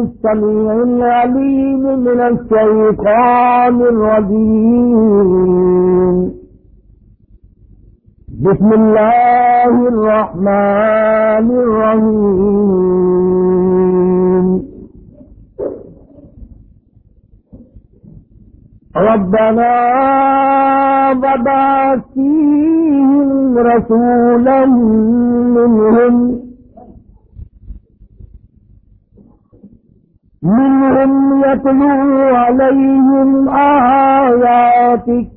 السميع العليم من الشيطان الرجيم. بسم الله الرحمن الرحيم. ربنا وبعث فيهم رسولا منهم منهم يتلو عليهم آياتك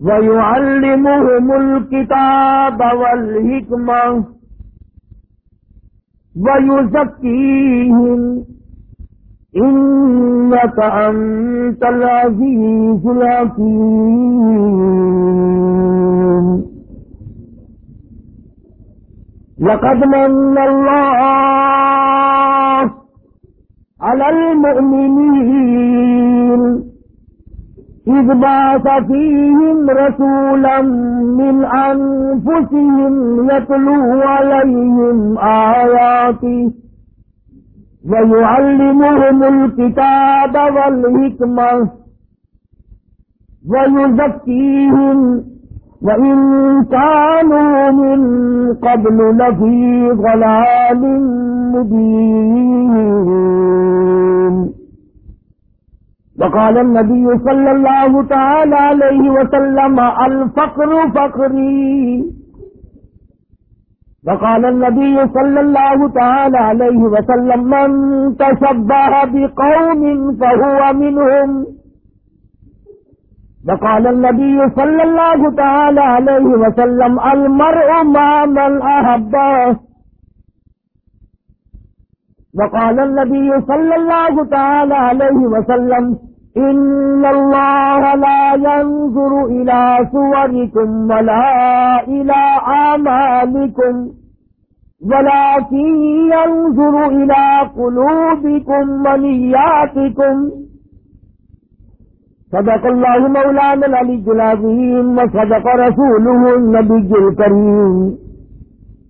ويعلمهم الكتاب والحكمة ويزكيهم. إنك أنت العزيز الحكيم. لقد من الله على المؤمنين. إذ بعث فيهم رسولا من أنفسهم يتلو عليهم آياته ويعلمهم الكتاب والحكمة ويزكيهم وإن كانوا من قبل لفي ضلال مبين وقال النبي صلى الله تعالى عليه وسلم الفقر فقري. وقال النبي صلى الله تعالى عليه وسلم من تشبه بقوم فهو منهم. وقال النبي صلى الله تعالى عليه وسلم المرء مع من أحبه. وقال النبي صلى الله تعالى عليه وسلم، إن الله لا ينظر إلى صوركم ولا إلى أعمالكم ولكن ينظر إلى قلوبكم ونياتكم. صدق الله مولانا العلي العظيم وصدق رسوله النبي الكريم.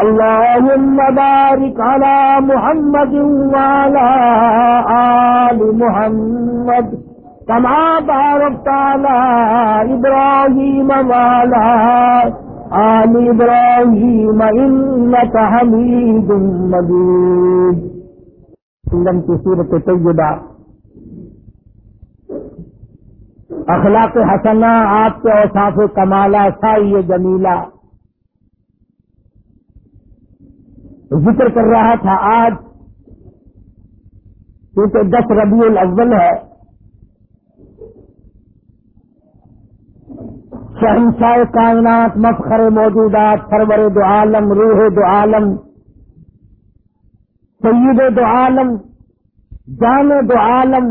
اللهم بارك على محمد وعلى آل محمد كما باركت على إبراهيم وعلى آل إبراهيم إنك حميد مجيد. سلم کی صورت طیبہ اخلاق حسنہ آپ کے اوصاف کمالہ سائی جمیلہ ذکر کر رہا تھا آج، کیونکہ دس ربیع الاول ہے۔ شہنشاہ کائنات مفخر موجودات، سرور دو عالم، روح دو عالم، سید دو عالم، جان دو عالم۔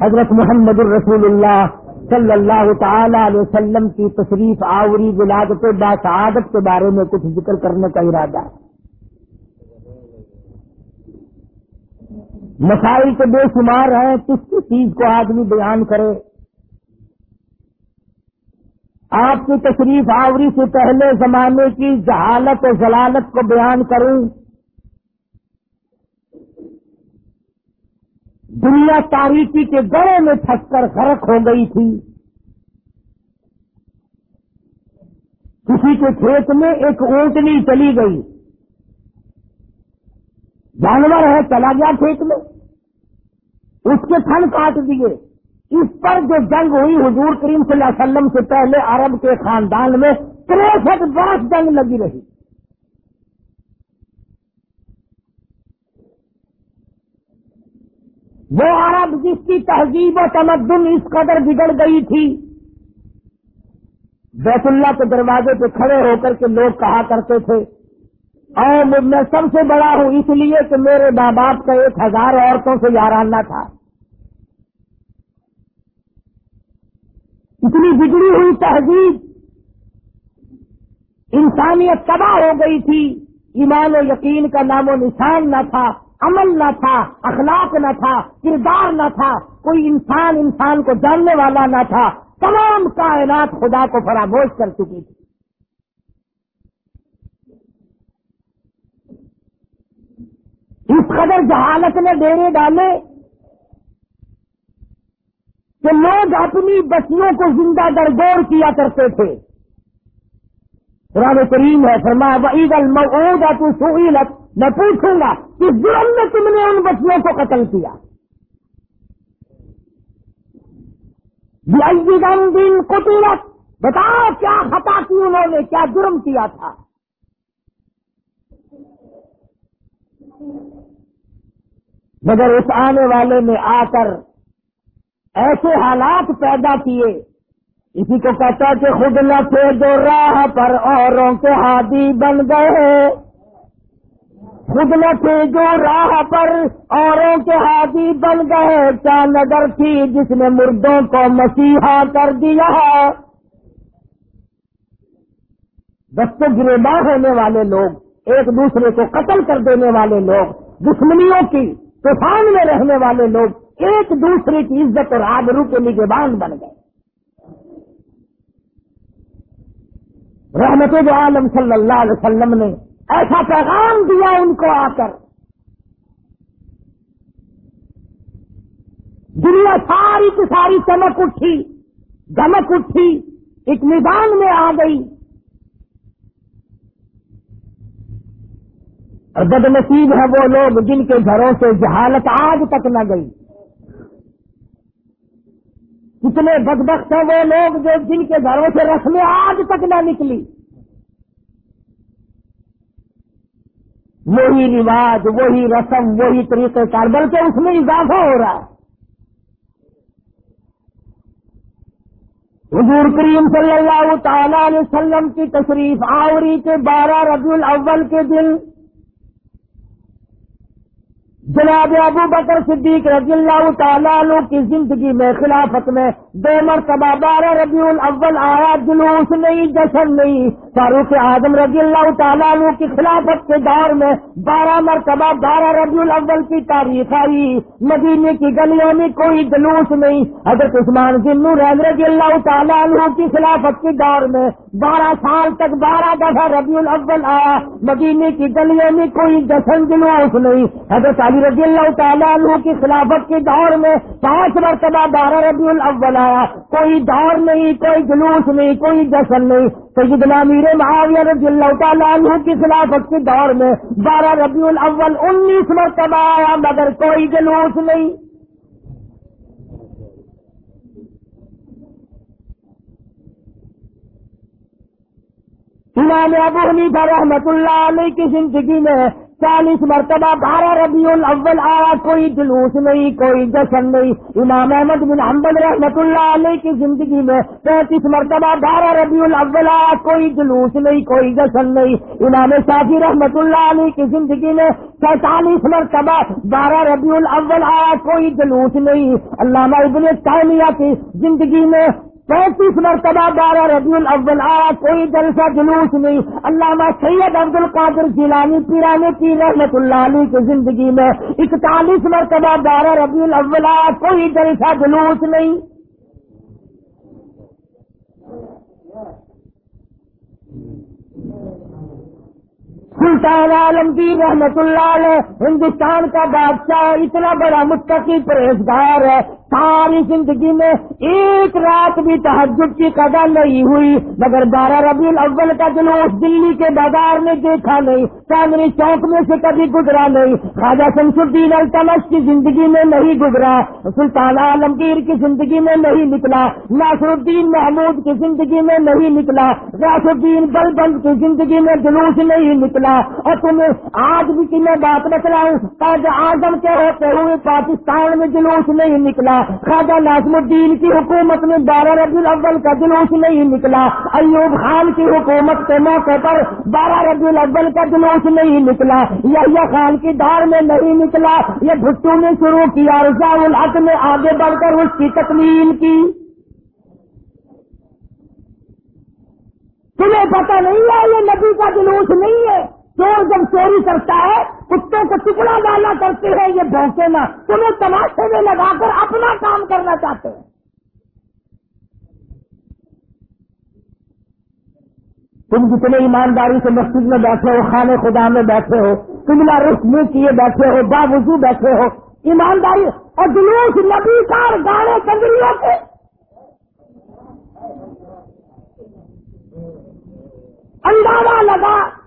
حضرت محمد الرسول اللہ صلی اللہ تعالی علیہ وسلم کی تشریف، آوری، ولادت باسعادت کے بارے میں کچھ ذکر کرنے کا ارادہ ہے۔ مسائل کے بے شمار ہیں، کس کس چیز کو آدمی بیان کرے؟ آپ کی تشریف آوری سے پہلے زمانے کی جہالت و ضلالت کو بیان کروں۔ دنیا تاریخی کے گڑے میں پھنس کر غرق ہو گئی تھی۔ کسی کے کھیت میں ایک اونٹنی چلی گئی۔ جانور ہے، چلا گیا کھیت میں۔ اس کے تھن کاٹ دیے۔ اس پر جو جنگ ہوئی حضور کریم صلی اللہ علیہ وسلم سے پہلے عرب کے خاندان میں تریسٹھ برس جنگ لگی رہی۔ وہ عرب جس کی تہذیب و تمدن اس قدر بگڑ گئی تھی، بیت اللہ کے دروازے پہ کھڑے ہو کر کے لوگ کہا کرتے تھے اور میں سب سے بڑا ہوں، اس لیے کہ میرے ماں باپ کا ایک ہزار عورتوں سے یارانہ تھا۔ بگڑی ہوئی تہذیب، انسانیت تباہ ہو گئی تھی۔ ایمان و یقین کا نام و نشان نہ تھا، عمل نہ تھا، اخلاق نہ تھا، کردار نہ تھا، کوئی انسان انسان کو جاننے والا نہ تھا۔ تمام کائنات خدا کو فراموش کر چکی تھی۔ اس قدر جہالت نے ڈیرے ڈالے کہ لوگ اپنی بچیوں کو زندہ درگور کیا کرتے تھے۔ قرآن کریم ہے، فرمایا عید المعود تو سہیلت میں پوچھوں گا کہ جرم میں تم نے ان بچیوں کو قتل کیا؟ دن قطورت بتاؤ کیا خطا کی انہوں نے، کیا جرم کیا تھا؟ مگر اس آنے والے میں آ کر ایسے حالات پیدا کیے۔ اسی کو کہتا کہ خود نہ تھے جو راہ پر اوروں کے ہادی بن گئے۔ خود نہ تھے جو راہ پر اوروں کے ہادی بن گئے۔ کیا نظر تھی جس نے مردوں کو مسیحا کر دیا؟ دست گربا ہونے والے لوگ، ایک دوسرے کو قتل کر دینے والے لوگ، دشمنیوں کی طوفان میں رہنے والے لوگ۔ ایک دوسرے کی عزت اور آبرو کے نگبان بن گئے۔ رحمت عالم صلی اللہ علیہ وسلم نے ایسا پیغام دیا ان کو آ کر۔ دنیا ساری کی ساری چمک اٹھی دمک اٹھی، ایک میدان میں آ گئی۔ اور بد نصیب ہے وہ لوگ جن کے گھروں سے جہالت آج تک نہ گئی۔ کتنے بدبخت ہیں وہ لوگ جو جن کے گھروں سے رسمیں آج تک نہ نکلی۔ وہی رواج، وہی رسم، وہی طریقہ کار، بلکہ اس میں اضافہ ہو رہا ہے۔ حضور کریم صلی اللہ تعالی علیہ وسلم کی تشریف آوری کے بارہ ربیع الاول کے دن جناب ابو بکر صدیق رضی اللہ تعالیٰ عنہ کی زندگی میں خلافت میں دو مرتبہ بارہ ربیع الاول آیا جلوس نہیں، جشن نہیں۔ فاروق اعظم رضی اللہ تعالیٰ عنہ کی خلافت کے دور میں بارہ مرتبہ بارہ ربیع الاول کی تاریخ آئی۔ مدینے کی گلیوں میں کوئی جلوس نہیں۔ حضرت عثمان ذمو رضی اللہ تعالیٰ عنہ کی خلافت کے دور میں بارہ سال تک بارہ دفعہ ربیع الاول آیا۔ مدینے کی گلیوں میں کوئی جشن، جلوس نہیں۔ حضرت علی رضی اللہ تعالیٰ عنہ کی خلافت کے دور میں پانچ مرتبہ بارہ ربیع الاول آیا کوئی دور نہیں، کوئی جلوس نہیں، کوئی جشن نہیں۔ سیدنا میر معاویہ رضی اللہ تعالیٰ عنہ کی خلافت کے دور میں بارہ ربیع الاول انیس مرتبہ آیا، مگر کوئی جلوس نہیں۔ امام ابو حنیفہ رحمت اللہ علیہ کی زندگی میں چالیس مرتبہ بارہ ربیع الاول آیا، کوئی جلوس نہیں، کوئی جشن نہیں۔ امام احمد بن حمبل رحمت اللہ علیہ کی زندگی میں پینتیس مرتبہ بارہ ربیع الاول آیا، کوئی جلوس نہیں، کوئی جشن نہیں۔ امام شافی رحمت اللہ علیہ کی زندگی میں سینتالیس مرتبہ بارہ ربیع الاول آیا، کوئی جلوس نہیں۔ علامہ ابن تعمیہ کی زندگی میں پینتیس مرتبہ بارہ ربیع الاول آیا، کوئی جلسہ جلوس نہیں۔ علامہ سید عبد القادر جیلانی پیرانے کی رحمت اللہ علیہ کی زندگی میں اکتالیس مرتبہ بارہ ربیع الاول آیا، کوئی جلسہ جلوس نہیں۔ سلطان عالمگیر رحمت اللہ علیہ، ہندوستان کا بادشاہ، اتنا بڑا متقی پرہیزگار ہے۔ ساری زندگی میں ایک رات بھی تحجد کی قدر نہیں ہوئی، مگر بارہ ربیع الاول کا جلوس دلی کے بازار میں دیکھا نہیں، چاندنی چوک میں سے کبھی گزرا نہیں۔ خواجہ شمس الدین التمش کی زندگی میں نہیں گزرا، سلطان عالمگیر کی زندگی میں نہیں نکلا ناصر الدین محمود کی زندگی میں نہیں نکلا راس الدین بلبند کی زندگی میں جلوس نہیں نکلا۔ اور تمہیں آج بھی کی میں بات بتلاؤں تاج آزم کے ہوتے ہوئے پاکستان میں جلوس نہیں نکلا۔ خواجہ ناظم الدین کی حکومت میں بارہ ربی الاول کا جلوس نہیں نکلا، ایوب خان کی حکومت کے موقع پر بارہ ربی الاول کا جلوس نہیں نکلا یا خان کی دار میں نہیں نکلا، یہ بھٹو نے شروع کیا رضا الحق نے آگے بڑھ کر اس کی تکمیل کی۔ تمہیں پتہ نہیں ہے، یہ نبی کا جلوس نہیں ہے۔ چور جب چوری کرتا ہے، کتوں کو ٹکڑا ڈالا کرتے ہیں یہ بھونکے نہ۔ تمہیں تماشے میں لگا کر اپنا کام کرنا چاہتے ہیں۔ تم جتنے ایمانداری سے مسجد میں بیٹھے ہو خانے خدا میں بیٹھے ہو تمنا رخ منہ کیے بیٹھے ہو، باوضو بیٹھے ہو، ایمانداری اور جلوس نبی کار گانے کنجریوں کے۔ اندازہ لگا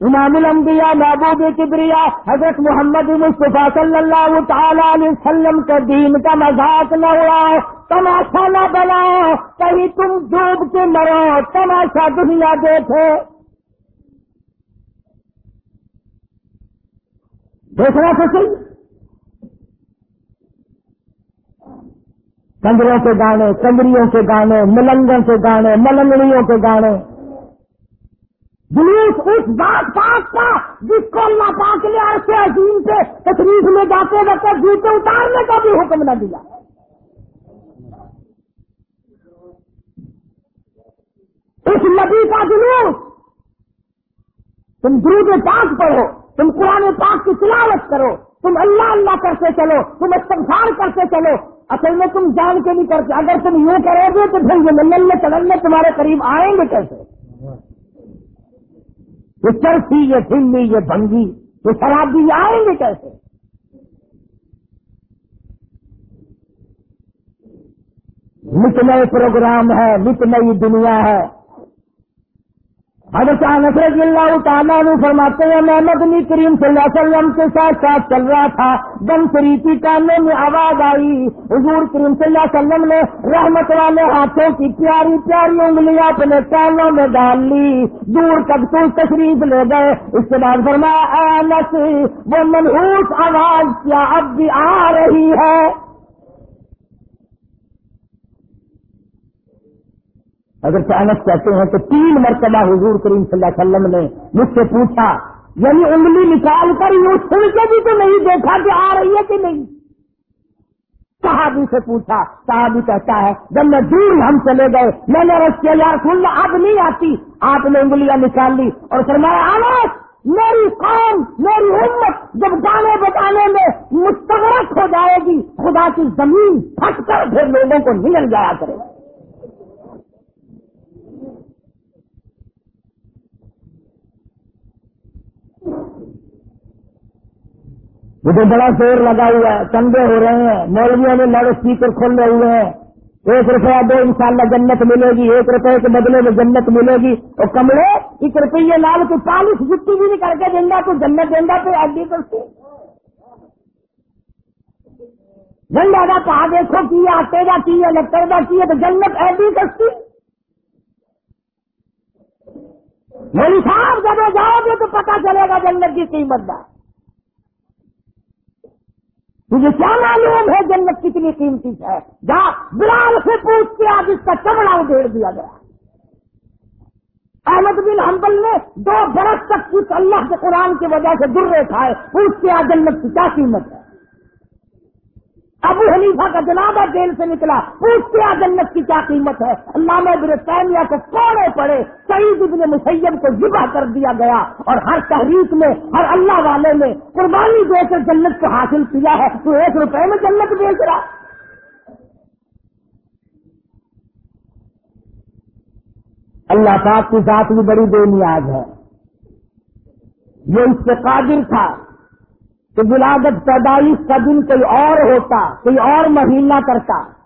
امام الانبیاء محبوب کبریا حضرت محمد مصطفیٰ صلی اللہ تعالی علیہ وسلم کے دین کا مذاق نہ ہوا تماشا نہ بناؤ کہیں تم ڈوب کے مرو، تماشا دنیا دیکھو۔ دیکھنا تو صحیح کنجروں کے گانے کنجریوں کے گانے، ملنگوں کے گانے، ملنگڑیوں کے گانے۔ جلوس اس بات پاک کا جس کو اللہ پاک نے ایسے عظیم سے تشریف میں جاتے وقت جوتے اتارنے کا بھی حکم نہ دیا۔ اس نبی کا جلوس تم درود پاک پڑھو، تم قرآن پاک کی تلاوت کرو، تم اللہ اللہ کرتے چلو، تم استغفار کرتے چلو۔ اصل میں تم جان کے نہیں کرتے، اگر تم یہ کرو گے تو پھر یہ ملنے چلنے تمہارے قریب آئیں گے کیسے؟ یہ چرسی یہ ٹھنڈی یہ بھنگی، یہ شرابی آئیں گے کیسے؟ مت نئے پروگرام ہے مت نئی دنیا ہے۔ حضرت انس رضی اللہ تعالیٰ نے فرماتے ہیں، میں مدنی کریم صلی اللہ علیہ وسلم کے ساتھ ساتھ چل رہا تھا، دم شریفی کانوں میں آواز آئی۔ حضور کریم صلی اللہ علیہ وسلم نے رحمت والے ہاتھوں کی پیاری پیاری انگلیاں اپنے کانوں میں ڈال لی۔ دور تک تو تشریف لے گئے۔ اس کے بعد فرمایا انس، وہ منہوس آواز کیا اب بھی آ رہی ہے؟ اگر چانک کہتے ہیں تو تین مرتبہ حضور کریم صلی اللہ علیہ وسلم نے مجھ سے پوچھا یعنی انگلی نکال کر یوں سن کے بھی تو نہیں دیکھا کہ آ رہی ہے کہ نہیں؟ صحابی سے پوچھا، صحابی کہتا ہے، جب میں دور ہم چلے گئے، میں نے رس کیا، یار، سن اب نہیں آتی۔ آپ نے انگلیاں نکال لی اور فرمایا آنس میری قوم، میری امت جب گانے بتانے میں مستغرق ہو جائے گی، خدا کی زمین پھٹ کر پھر لوگوں کو نکل جایا کرے گا۔ مجھے بڑا زور لگا ہوا ہے، چندے ہو رہے ہیں، مولویوں میں لاؤڈ اسپیکر کھول ہوئے ہیں۔ ایک روپیہ دو انشاءاللہ جنت ملے گی، ایک روپے کے بدلے میں جنت ملے گی۔ اور کمرے ایک روپیے لال کو چالیس جتی بھی نہیں کر کے دیں گا تو جنت دیں گا تو ایڈی کرتی جنڈا کا کہا دیکھو، کی آتے گا کی ہے لگتا کی ہے، تو جنت ایڈی کرتی میری صاحب، جب جاؤ گے تو پتا چلے گا جنت کی قیمت کا تجھے کیا معلوم ہے جنت کتنی قیمتی ہے؟ جا، بلال سے پوچھ کے آج اس کا چمڑا ادھیڑ دیا گیا۔ احمد بن حنبل نے دو برس تک کچھ اللہ کے قرآن کی وجہ سے در کھائے، پوچھ کے آج جنت کی کیا قیمت ہے؟ ابو حنیفہ کا جنابہ جیل سے نکلا۔ پوچھتے آ جنت کی کیا قیمت ہے۔ علامہ برطانیہ کو کوڑے پڑے۔ سعید ابن مسیم کو ذبح کر دیا گیا۔ اور ہر تحریک میں، ہر اللہ والے نے قربانی دے کر جنت کو حاصل کیا ہے۔ تو ایک روپے میں جنت بیچ رہا۔ اللہ پاک کی ذات بھی بڑی بے نیاز ہے۔ یہ اس سے قادر تھا۔ کہ ولادت پیدائش کا دن کوئی اور ہوتا، کوئی اور مہینہ کرتا،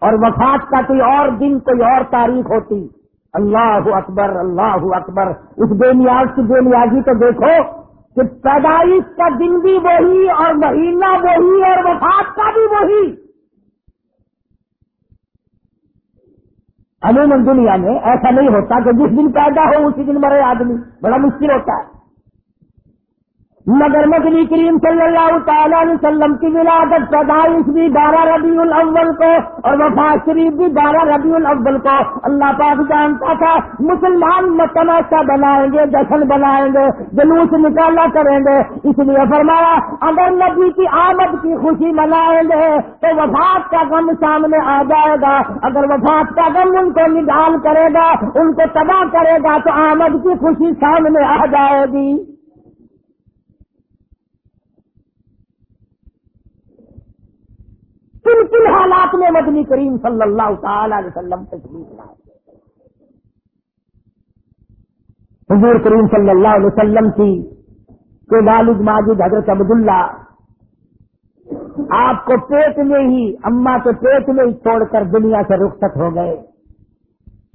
اور وفات کا کوئی اور دن، کوئی اور تاریخ ہوتی۔ اللہ اکبر اللہ اکبر۔ اس بے نیاز کی بے نیازی کو دیکھو کہ پیدائش کا دن بھی وہی، اور مہینہ وہی، اور وفات کا بھی وہی۔ عموماً دنیا میں ایسا نہیں ہوتا کہ جس دن پیدا ہو، اسی دن مرے آدمی۔ بڑا مشکل ہوتا ہے۔ مگر مدنی کریم صلی اللہ تعالی علیہ وسلم کی ولادت پیدائش بھی بارہ ربیع الاول کو اور وفات شریف بھی بارہ ربیع الاول کو اللہ پاک جانتا تھا، مسلمان متناسا بنائیں گے، جشن بنائیں گے، جلوس نکالا کریں گے۔ اس لیے فرمایا، اگر نبی کی آمد کی خوشی منائیں گے تو وفات کا غم سامنے آ جائے گا۔ اگر وفات کا غم ان کو نگال کرے گا، ان کو تباہ کرے گا تو آمد کی خوشی سامنے آ جائے گی۔ کن کن حالات میں مدنی کریم صلی اللہ تعالی علیہ وسلم تشریف لائے حضور کریم صلی اللہ علیہ وسلم کی کہ والد ماجد حضرت عبداللہ آپ کو پیٹ میں ہی اما کے پیٹ میں ہی چھوڑ کر دنیا سے رخصت ہو گئے۔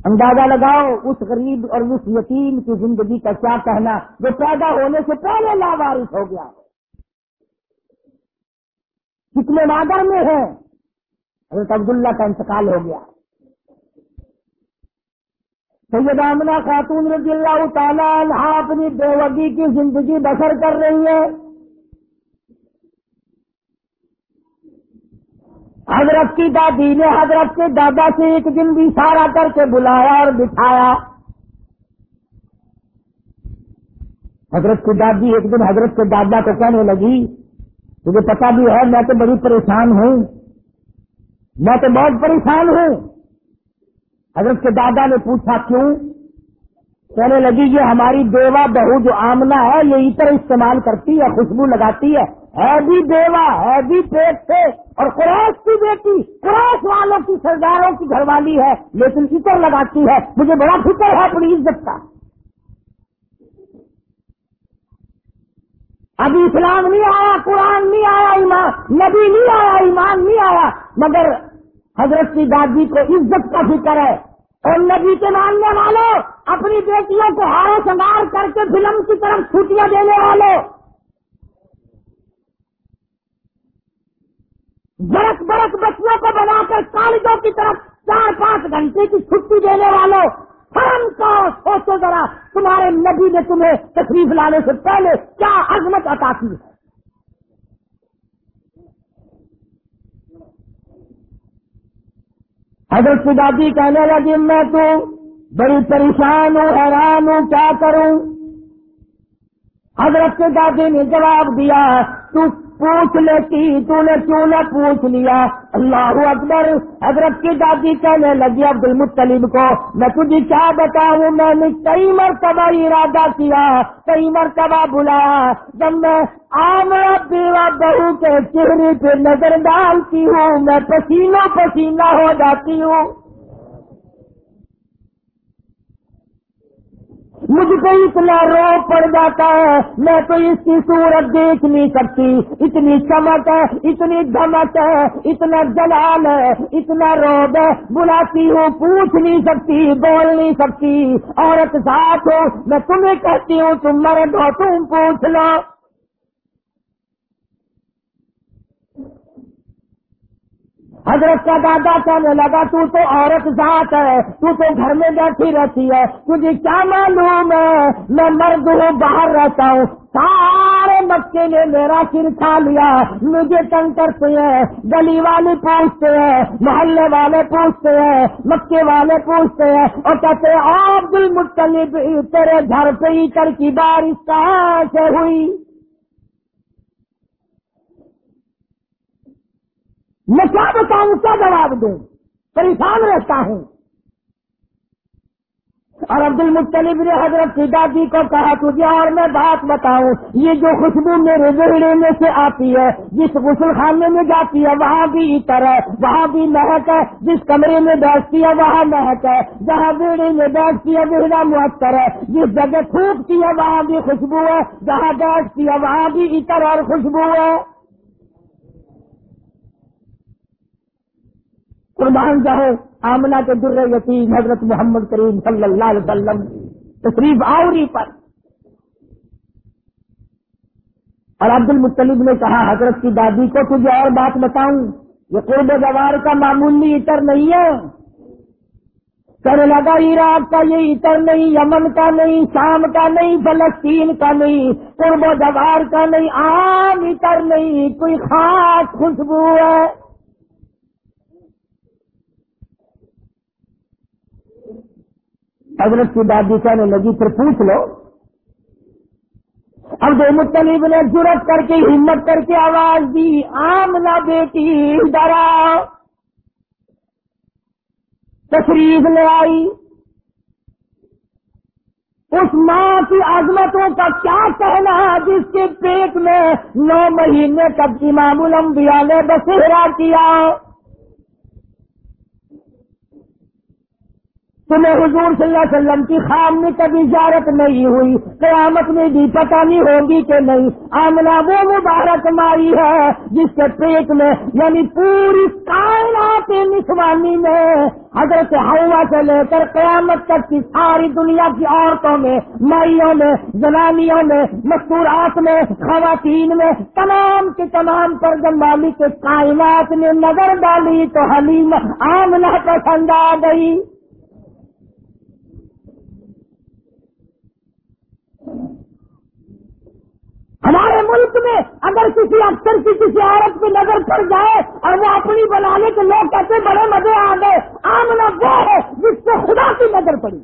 اندازہ لگاؤ اس غریب اور اس یتیم کی زندگی کا کیا کہنا، جو پیدا ہونے سے پہلے لاوارث ہو گیا۔ کتنے مادر میں ہیں؟ حضرت عبداللہ کا انتقال ہو گیا۔ سید آمنا خاتون رضی اللہ تعالیٰ عنہ اپنی بے کی زندگی بسر کر رہی ہے حضرت کی دادی نے حضرت کے دادا سے ایک دن بھی سارا کر کے بلایا اور بٹھایا۔ حضرت کی دادی ایک دن حضرت کے دادا کو کہنے لگی تجھے پتا بھی ہے، میں تو بڑی پریشان ہوں۔ میں تو بہت پریشان ہوں۔ حضرت کے دادا نے پوچھا، کیوں؟ کہنے لگی، یہ ہماری بیوہ بہو جو آمنا ہے، یہ عطر استعمال کرتی ہے، خوشبو لگاتی ہے۔ ہے بھی بیوہ ہے بھی پیٹ سے، اور قریش کی بیٹی، قریش والوں کی سرداروں کی گھر والی ہے، لیکن عطر لگاتی ہے۔ مجھے بڑا فکر ہے اپنی عزت کا۔ ابھی اسلام نہیں آیا، قرآن نہیں آیا، ایمان، نبی نہیں آیا، ایمان نہیں آیا، مگر حضرت کی دادی کو عزت کا فکر ہے۔ اور نبی کے ماننے والوں، اپنی بیٹیوں کو ہارو سنگار کر کے فلم کی طرف چھٹیاں دینے والوں۔ برس برس بچوں کو بنا کر کالجوں کی طرف چار پانچ گھنٹے کی چھٹی دینے والوں۔ فرم کا سوچو ذرا، تمہارے نبی نے تمہیں تکلیف لانے سے پہلے کیا عظمت عطا کی؟ ہے حضرت کی دادی کہنے لگی میں تو بڑی پریشان ہوں، حیران ہوں، کیا کروں؟ حضرت کی دادی نے جواب دیا، تو پوچھ لیتی تو نے کیوں نہ پوچھ لیا؟ اللہ اکبر، حضرت کی دادی کہنے لگی عبد المطلب کو، میں تجھے کیا بتاؤں؟ میں نے کئی مرتبہ ارادہ کیا، کئی مرتبہ بلایا جب میں عام بیوہ بہو کے چہرے پہ نظر ڈالتی ہوں، میں پسینہ پسینہ ہو جاتی ہوں۔ مجھ کو اتنا رو پڑ جاتا ہے، میں تو اس کی صورت دیکھ نہیں سکتی۔ اتنی چمک ہے، اتنی دھمک ہے، اتنا جلال ہے، اتنا روب ہے۔ بلاتی ہوں، پوچھ نہیں سکتی، بول نہیں سکتی۔ عورت ساتھ ہو، میں تمہیں کہتی ہوں، تم مرد ہو، تم پوچھ لو۔ حضرت کا دادا کہنے لگا، تو تو عورت ذات ہے، تو تو گھر میں بیٹھی رہتی ہے، تجھے کیا معلوم ہے؟ میں مرد ہوں، باہر رہتا ہوں۔ سارے مکے نے میرا سر کھا لیا۔ مجھے تنگ کرتے ہیں گلی والے پوچھتے ہیں، محلے والے پوچھتے ہیں، مکے والے پوچھتے ہیں۔ اور کہتے ہیں آپ دل مختلف تیرے گھر پہ ہی کر کی بارش کہاں سے ہوئی؟ میں کیا بتاؤں، کیا جواب دوں؟ پریشان رہتا ہوں۔ اور عبد المطلب نے حضرت کی دادی کو کہا، تجھے اور میں بات بتاؤں، یہ جو خوشبو میرے ویڑے میں سے آتی ہے، جس غسل خانے میں جاتی ہے، وہاں بھی اتر ہے، وہاں بھی مہک ہے، جس کمرے میں بیٹھتی ہے، وہاں مہک ہے، جہاں ویڑے میں بیٹھتی ہے ویڑا معطر ہے، جس جگہ تھوکتی ہے، وہاں بھی خوشبو ہے، جہاں بیٹھتی ہے، وہاں بھی اتر اور خوشبو ہے۔ قربان جائے آمنا کے در یتیم، حضرت محمد کریم صلی اللہ علیہ وسلم، تشریف آوری پر۔ اور عبد المطلب نے کہا، حضرت کی دادی کو تجھے اور بات بتاؤں، یہ قرب گوار کا معمولی اتر نہیں ہے۔ کرنے لگا، عراق کا یہ عطر نہیں، یمن کا نہیں، شام کا نہیں، فلسطین کا نہیں، قرب و جوار کا نہیں، عام عطر نہیں، کوئی خاص خوشبو ہے۔ حضرت کی دادی کہنے لگی، پھر پوچھ لو۔ اب دو مطلب نے ضرورت کر کے، ہمت کر کے آواز دی آمنا بیٹی، ڈرا۔ تشریف لے آئی۔ اس ماں کی عظمتوں کا کیا کہنا؟ جس کے پیٹ میں نو مہینے تک امام الانبیاء نے بسیرا کیا۔ تمہیں حضور صلی اللہ علیہ وسلم کی خام میں کبھی زیارت نہیں ہوئی، قیامت میں بھی پتہ نہیں ہوگی کہ نہیں۔ آمنا وہ مبارک مائی ہے جس کے پیٹ میں یعنی پوری کائنات نسوانی میں، حضرت ہوا سے لے کر قیامت تک کی ساری دنیا کی عورتوں میں، مائیوں میں، زنانیوں میں، مستورات میں، خواتین میں، تمام کے تمام پر جمالی کے کائنات نے نظر ڈالی تو حلیم آمنا پسند آ گئی۔ ہمارے ملک میں اگر کسی افسر کی کسی عورت پہ نظر پڑ جائے اور وہ اپنی بنانے کے لوگ کہتے بڑے مزے آ گئے، آمنا وہ ہے جس سے خدا کی نظر پڑی۔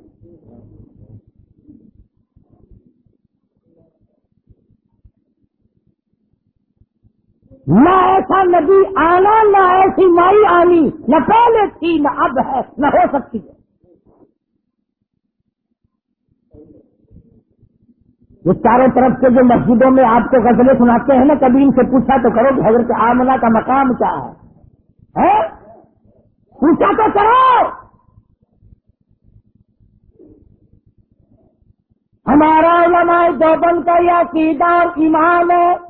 نہ ایسا نبی آنا، نہ ایسی مائی آنی، نہ پہلے تھی، نہ اب ہے، نہ ہو سکتی ہے۔ وہ چاروں طرف سے جو مسجدوں میں آپ کو غزلیں سناتے ہیں نا، کبھی ان سے پوچھا تو کرو کہ حضرت آمنا کا مقام کیا ہے۔ پوچھا تو کرو۔ ہمارا علماء دیوبند کا یہ عقیدہ اور ایمان ہے۔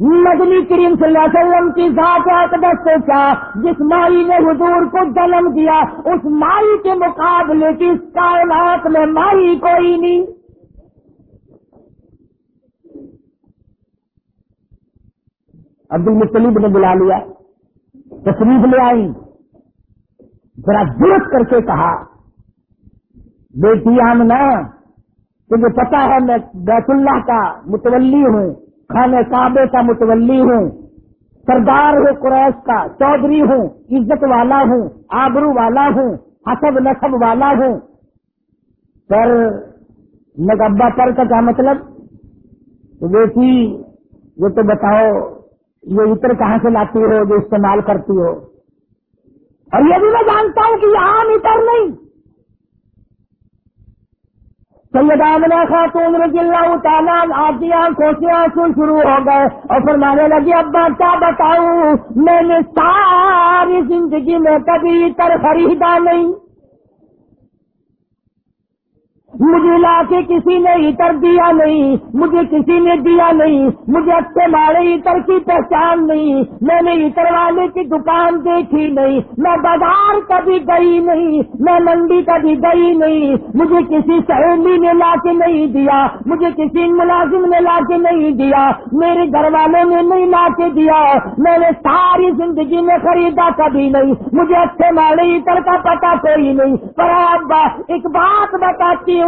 مدنی کریم صلی اللہ علیہ وسلم کی ذات اقدس سے کیا؟ جس مائی نے حضور کو جنم دیا، اس مائی کے مقابلے کی اس کائنات میں مائی کوئی نہیں۔ عبد المطلیب نے بلا لیا تصریف لے آئی، ذرا درست کر کے کہا، بیٹی آمنا تجھے پتا ہے میں بیت اللہ کا متولی ہوں خانے کعبے کا متولی ہوں، سردار ہوں قریش کا، چودھری ہوں، عزت والا ہوں، آبرو والا ہوں، حسب نصب والا ہوں۔ پر نگبا پر کا کیا مطلب؟ بیٹی، یہ تو بتاؤ یہ عطر کہاں سے لاتی ہو جو استعمال کرتی ہو؟ اور یہ بھی میں جانتا ہوں کہ یہ عام عطر نہیں۔ سیدامنا خاتون رضی اللہ تعالیٰ آدیا خوشیاں آنسو شروع ہو گئے اور فرمانے لگی ابا، کیا بتاؤں؟ میں نے ساری زندگی میں کبھی عطر خریدا نہیں۔ مجھے لا کے کسی نے عطر دیا نہیں، مجھے کسی نے دیا نہیں، مجھے اچھے مارے عطر کی پہچان نہیں، میں نے عطر والے کی دکان دیکھی نہیں، میں بازار کبھی گئی نہیں، میں منڈی کبھی گئی نہیں، مجھے کسی سہیلی نے لا کے نہیں دیا، مجھے کسی ملازم نے لا کے نہیں دیا، میرے گھر والوں نے نہیں لا کے دیا، میں نے ساری زندگی میں خریدا کبھی نہیں، مجھے اچھے مارے عطر کا پتا کوئی نہیں۔ پر ابا ایک بات بتاتی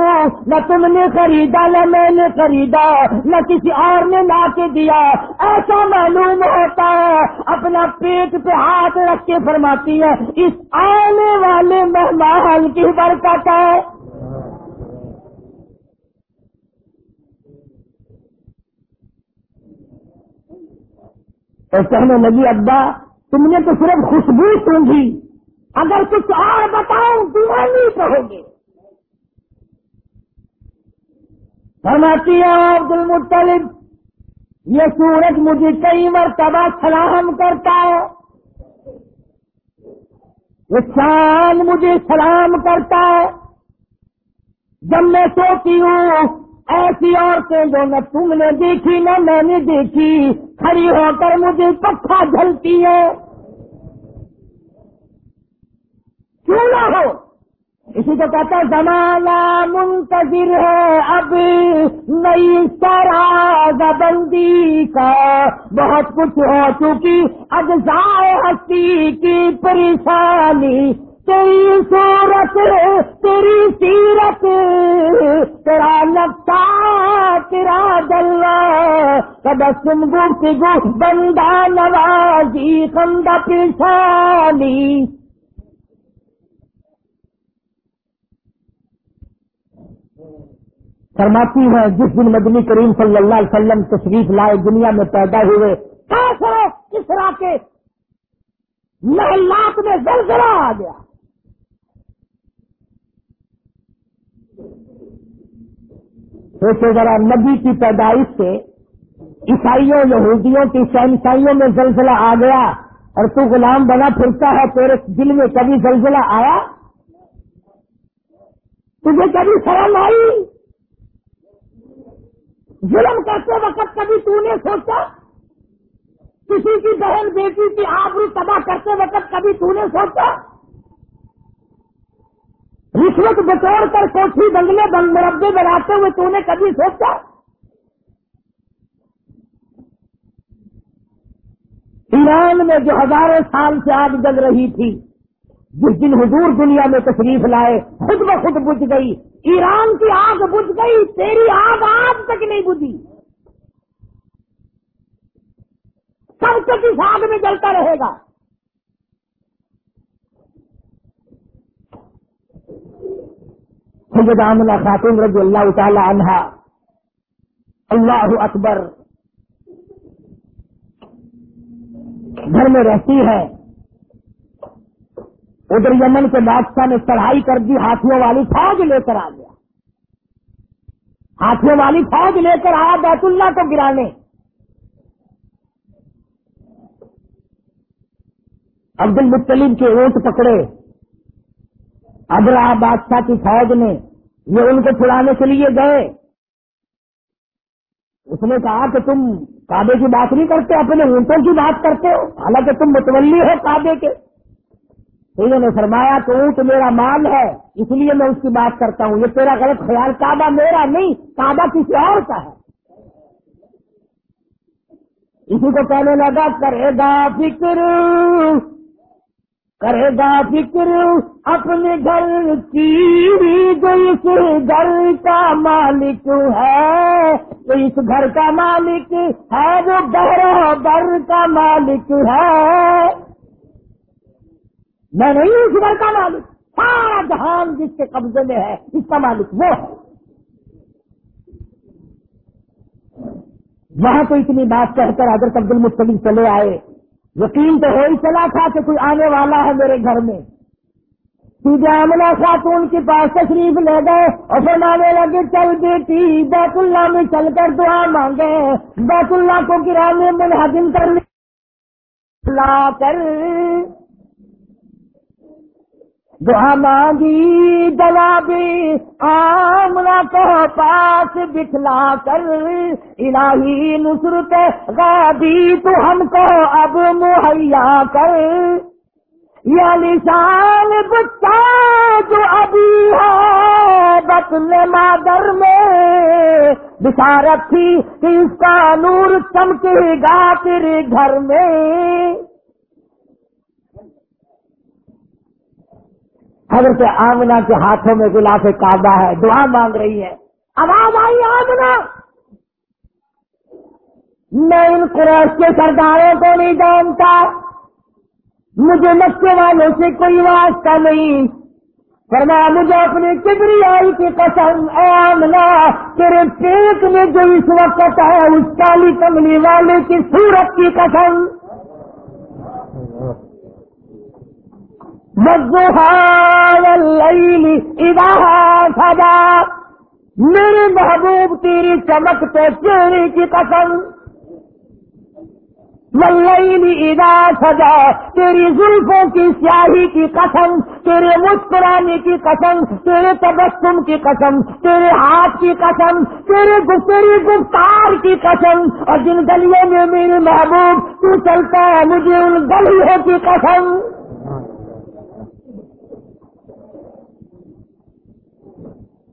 نہ تم نے خریدا، نہ میں نے خریدا، نہ کسی اور نے لا کے دیا۔ ایسا معلوم ہوتا ہے، اپنا پیٹ پہ ہاتھ رکھ کے فرماتی ہے، اس آنے والے مہمان کی برکت ہے۔ کہنے لگی ابا، تم نے تو صرف خوشبو سونگی اگر کچھ اور بتاؤں دیوانی کہو گے۔ فرماتی ہے عبد المطلب، یہ سورج مجھے کئی مرتبہ سلام کرتا ہے۔ یہ چاند مجھے سلام کرتا ہے۔ جب میں سوتی ہوں، ایسی عورتیں جو نہ تم نے دیکھی، نہ میں نے دیکھی، کھڑی ہو کر مجھے پکا جھلتی ہے کیوں نہ ہو؟ اسی کو کہتا ہے زمانہ منتظر ہے اب نئی سراغ بندی کا، بہت کچھ ہو چکی۔ اجزائے ہستی کی پریشانی، تیری صورت، تیری سیرت، تیرا نقشہ تیرا جلوہ۔ تبسم گفتگو، بندہ نوازی، خندہ پیشانی فرماتی ہے جس دن مدنی کریم صلی اللہ علیہ وسلم تشریف لائے دنیا میں پیدا ہوئے کیسے کس طرح کے محلات میں زلزلہ آ گیا۔ سوچے ذرا، نبی کی پیدائش سے عیسائیوں، یہودیوں کی عیسائیوں میں زلزلہ آ گیا اور تو غلام بنا پھرتا ہے، تیرے دل میں کبھی زلزلہ آیا؟ تجھے کبھی شرم آئی؟ ظلم کرتے وقت کبھی تو نے سوچا کسی کی بہن بیٹی کی آبرو تباہ کرتے وقت کبھی تو نے سوچا رشوت بچوڑ کر کوٹھی بنگلے مربے بناتے ہوئے تو نے کبھی سوچا؟ ایران میں جو ہزاروں سال سے آگ جل رہی تھی، جس دن حضور دنیا میں تشریف لائے، خود بخود بجھ گئی ایران کی آگ بجھ گئی، تیری آگ آج تک نہیں بجھی۔ سب تک اس آگ میں جلتا رہے گا۔ سید آمنہ خاتون رضی اللہ تعالی عنہ، اللہ اکبر، گھر میں رہتی ہے۔ ادھر یمن کے بادشاہ نے چڑھائی کر دی، ہاتھیوں والی فوج لے کر آ گیا۔ ہاتھیوں والی فوج لے کر آیا بیت اللہ کو گرانے۔ عبد المطلب کے اونٹ پکڑے۔ ابرا بادشاہ کی فوج نے یہ ان کو چھڑانے کے لیے گئے۔ اس نے کہا کہ تم کعبے کی بات نہیں کرتے، اپنے اونٹوں کی بات کرتے ہو۔ حالانکہ تم متولی ہو کعبے کے۔ انہوں نے فرمایا تو اونٹ میرا مال ہے، اس لیے میں اس کی بات کرتا ہوں۔ یہ تیرا غلط خیال کعبہ میرا نہیں، کعبہ کسی اور کا ہے۔ اسی کو کہنے لگا، کرے گا فکر، کرے گا فکر، اپنے گھر کی جو اس گھر کا مالک ہے۔ تو اس گھر کا مالک ہے وہ گہرا بر کا مالک ہے۔ میں نہیں اس گھر کا مالک۔ سارا جہان جس کے قبضے میں ہے، اس کا مالک وہ ہے۔ وہاں تو اتنی بات کہہ کر حضرت عبد المطلب چلے آئے۔ یقین تو ہو ہی چلا تھا کہ کوئی آنے والا ہے میرے گھر میں۔ سیدھے آمنا خاتون کے پاس تشریف لے گئے اور فرمانے لگے، چل بیٹی، بیت اللہ میں چل کر دعا مانگے۔ بیت اللہ کو گرانے میں حجم کر لا کر۔ دعا مانگی جلابی آمنا کو پاس بٹھلا کر۔ الہی نصرت غابی تو ہم کو اب مہیا کر۔ یا نشان بچہ جو ابھی ہے بطن مادر میں۔ بشارت تھی کہ اس کا نور چمکے گا تیرے گھر میں۔ حضرت آمنا کے ہاتھوں میں گلاف کعبہ ہے، دعا مانگ رہی ہے۔ آواز آئی آمنا میں ان قریش کے سرداروں کو نہیں جانتا۔ مجھے نقشے والوں سے کوئی واسطہ نہیں۔ فرما مجھے اپنے کبری آئی کی قسم، اے آمنا تیرے پیٹ میں جو اس وقت ہے، اس کالی کملی والے کی صورت کی قسم۔ سجا میرے محبوب تیری چمک تو چہرے کی قسم. ملئی ادا سجا تیری زلفوں کی سیاہی کی قسم. تیرے مسکرانے کی قسم. تیرے تبسم کی قسم. تیرے ہاتھ کی قسم. تیرے تیری گفتار کی قسم. اور جن گلیوں میں میرے محبوب تو چلتا ہے مجھے ان گلیوں کی قسم.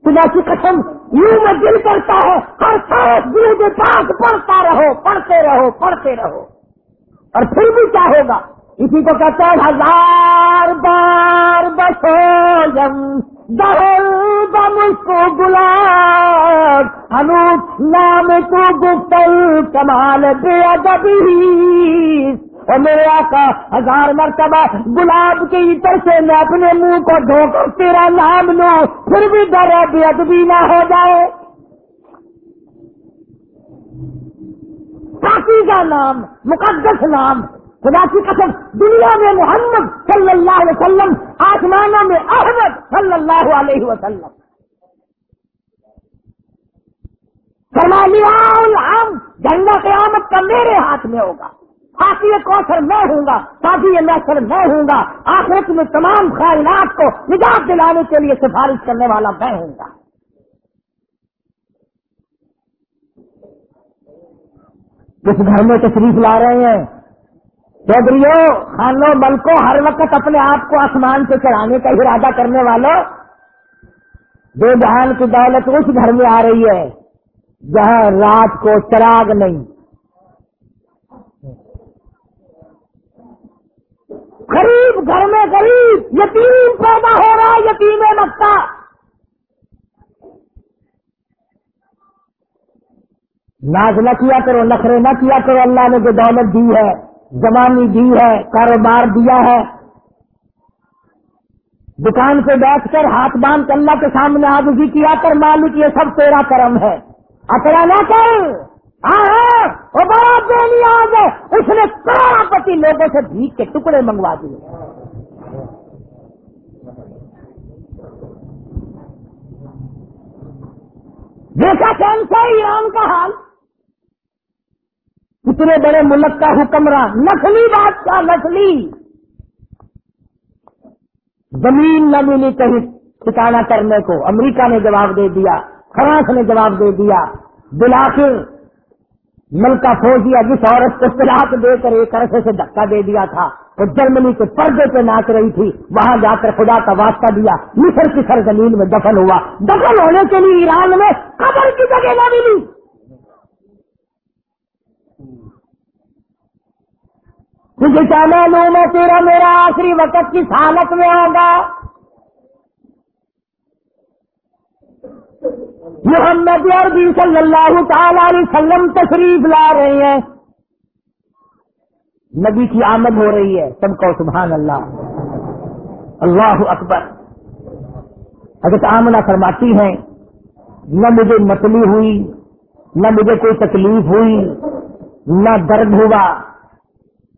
خدا کی قسم، یوں میں دل کرتا ہے ہر سانس دل کے پاس پڑھتا رہو، پڑھتے رہو پڑھتے رہو۔ اور پھر بھی کیا ہوگا؟ اسی کو کہتے ہیں، ہزار بار بسو جم کو گلاب انو نام کو گفتل، کمال بے ادبی۔ اور میرے آقا ہزار مرتبہ گلاب کے عطر سے میں اپنے منہ کو دھو کر تیرا نام لوں، پھر بھی ڈر بے ادبی نہ ہو جائے۔ پاکی کا نام، مقدس نام، خدا کی قسم، دنیا میں محمد صلی اللہ علیہ وسلم، آسمانوں میں احمد صلی اللہ علیہ وسلم۔ ہم جنگا قیامت کا میرے ہاتھ میں ہوگا۔ ساتھی کوثر میں ہوں گا ساتھی محسر میں ہوں گا۔ آخرت میں تمام خیالات کو نجات دلانے کے لیے سفارش کرنے والا میں ہوں گا۔ جس گھر میں تشریف لا رہے ہیں، چودھریوں، خانوں، ملکوں، ہر وقت اپنے آپ کو آسمان سے چڑھانے کا ارادہ کرنے والوں دو جہان کی دولت اس گھر میں آ رہی ہے جہاں رات کو چراغ نہیں۔ غریب گھر میں غریب یتیم پیدا ہو رہا ہے، یتیم مکہ۔ ناز نہ کیا کرو، نخرے نہ کیا کرو، اللہ نے جو دولت دی ہے، زمانی دی ہے، کاروبار دیا ہے۔ دکان سے بیٹھ کر ہاتھ باندھ کر اللہ کے سامنے آگزی کیا کر، مالک یہ سب تیرا کرم ہے۔ اکڑا نہ کر۔ ہاں وہ بڑا ہے، اس نے کروڑ پتی لوگوں سے بھیک کے ٹکڑے منگوا دیے۔ دیکھا کون سا ایران کا حال۔ اتنے بڑے ملک کا حکمراں نسلی بات کا نسلی زمین نہ ملی کہیں ٹھکانا کرنے کو۔ امریکہ نے جواب دے دیا، فرانس نے جواب دے دیا۔ بلاخر ملکہ فوجیا جس عورت کو طلاق دے کر ایک عرصے سے دھکا دے دیا تھا، وہ جرمنی کے پردے پہ ناچ رہی تھی، وہاں جا کر خدا کا واسطہ دیا، مصر کی سرزمین میں دفن ہوا۔ دفن ہونے کے لیے ایران میں قبر کی جگہ نہ ملی۔ تجھے کیا معلوم ہے تیرا میرا آخری وقت کس حالت میں ہوگا محمد عربی صلی اللہ تعالی علیہ وسلم تشریف لا رہے ہیں۔ نبی کی آمد ہو رہی ہے۔ سب کو سبحان اللہ۔ اللہ اکبر۔ حضرت آمنا فرماتی ہیں، نہ مجھے متلی ہوئی، نہ مجھے کوئی تکلیف ہوئی، نہ درد ہوا۔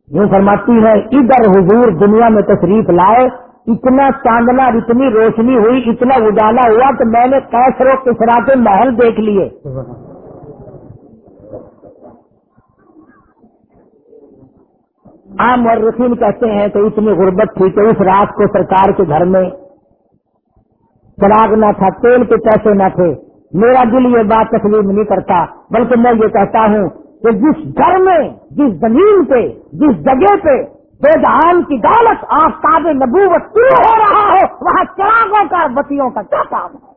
یہ فرماتی ہے ادھر حضور دنیا میں تشریف لائے اتنا چاندنا اتنی روشنی ہوئی، اتنا اجالا ہوا کہ میں نے کیسروں کسرا کے محل دیکھ لیے۔ عام اور کہتے ہیں کہ اتنی غربت تھی کہ اس رات کو سرکار کے گھر میں چراغ نہ تھا، تیل کے پیسے نہ تھے۔ میرا دل یہ بات تسلیم نہیں کرتا، بلکہ میں یہ کہتا ہوں کہ جس گھر میں، جس زمین پہ، جس جگہ پہ بے جہان کی دولت آفتاب نبوت پورا ہو رہا ہو وہاں چراغوں کا بتیوں کا کیا کام ہے؟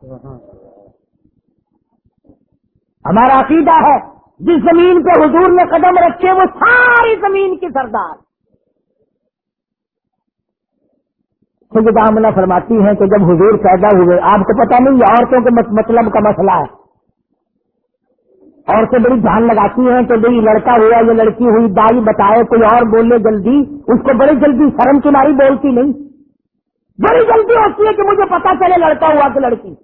ہمارا عقیدہ ہے، جس زمین پہ حضور نے قدم رکھے، وہ ساری زمین کی سردار۔ سید آمنا فرماتی ہیں کہ جب حضور پیدا ہوئے، آپ کو پتا نہیں، یہ عورتوں کے مطلب کا مسئلہ ہے۔ اور سے بڑی دھیان لگاتی ہیں کہ بھائی لڑکا ہوا یا لڑکی ہوئی، دائی بتائے، کوئی اور بولے جلدی۔ اس کو بڑی جلدی شرم چناری بولتی نہیں۔ بڑی جلدی ہوتی ہے کہ مجھے پتا چلے لڑکا ہوا کہ لڑکی۔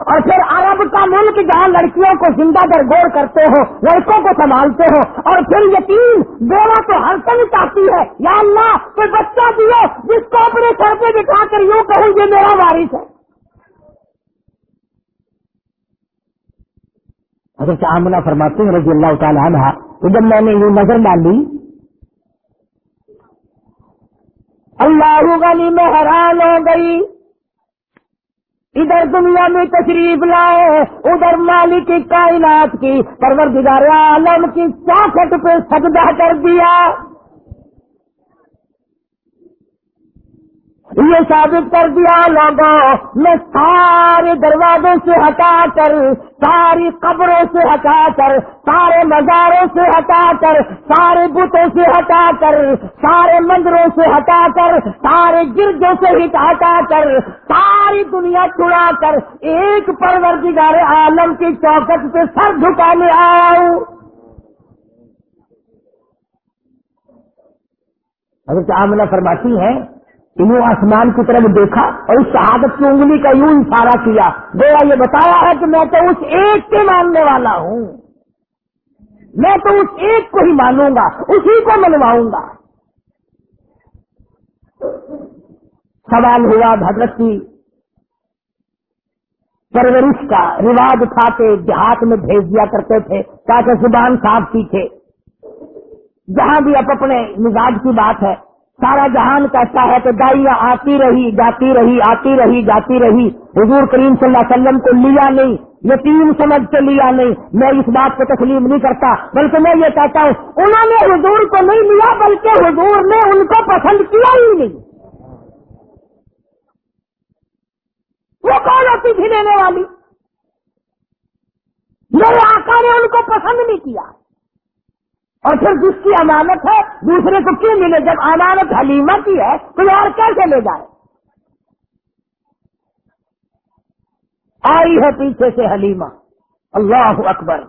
اور پھر عرب کا ملک جہاں لڑکیوں کو زندہ در گور کرتے ہو، لڑکوں کو سنبھالتے ہو، اور پھر یتیم بیوہ تو ہر سنگ چاہتی ہے۔ یا اللہ، کوئی بچہ دیو جس کو اپنے سر پہ بٹھا کر یوں کہوں یہ میرا وارث ہے۔ حضرت آمنا فرماتے ہیں رضی اللہ تعالیٰ عنہ تو جب میں نے یہ نظر ڈالی اللہ غنی میں حیران ہو گئی۔ ادھر دنیا میں تشریف لائے، ادھر مالک کی کائنات کی پرور عالم کی چوکھٹ پہ سجدہ کر دیا۔ یہ ثابت کر دیا لوگوں، میں سارے دروازوں سے ہٹا کر، ساری قبروں سے ہٹا کر، سارے مزاروں سے ہٹا کر، سارے بتوں سے ہٹا کر، سارے مندروں سے ہٹا کر، سارے گرجوں سے ہٹا کر، ساری دنیا چڑا کر، ایک پروردگار عالم کی چوکٹ پہ سر جھکانے آؤ۔ اگر آمنا فرماتی ہے انہوں آسمان کی طرف دیکھا اور اس شہادت کی انگلی کا یوں اشارہ کیا، گویا یہ بتایا ہے کہ میں تو اس ایک کے ماننے والا ہوں۔ میں تو اس ایک کو ہی مانوں گا، اسی کو منواؤں گا۔ سوال ہوا حضرت کی۔ پرورش کا رواج اٹھاتے دیہات میں بھیج دیا کرتے تھے تاکہ زبان صاف سیکھے۔ جہاں بھی اب اپنے مزاج کی بات ہے سارا جہان کہتا ہے کہ دائیاں آتی رہی، جاتی رہی، آتی رہی، جاتی رہی۔ حضور کریم صلی اللہ علیہ وسلم کو لیا نہیں، یتیم سمجھ کے لیا نہیں۔ میں اس بات کو تسلیم نہیں کرتا، بلکہ میں یہ کہتا ہوں، انہوں نے حضور کو نہیں لیا، بلکہ حضور نے ان کو پسند کیا ہی نہیں۔ وہ کون ہوتی تھی لینے والی؟ میرے آقا نے ان کو پسند نہیں کیا۔ اور پھر جس کی امانت ہے، دوسرے کو کیوں ملے؟ جب امانت حلیمہ کی ہے تو اور کیسے لے جائے؟ آئی ہے پیچھے سے حلیمہ۔ اللہ اکبر۔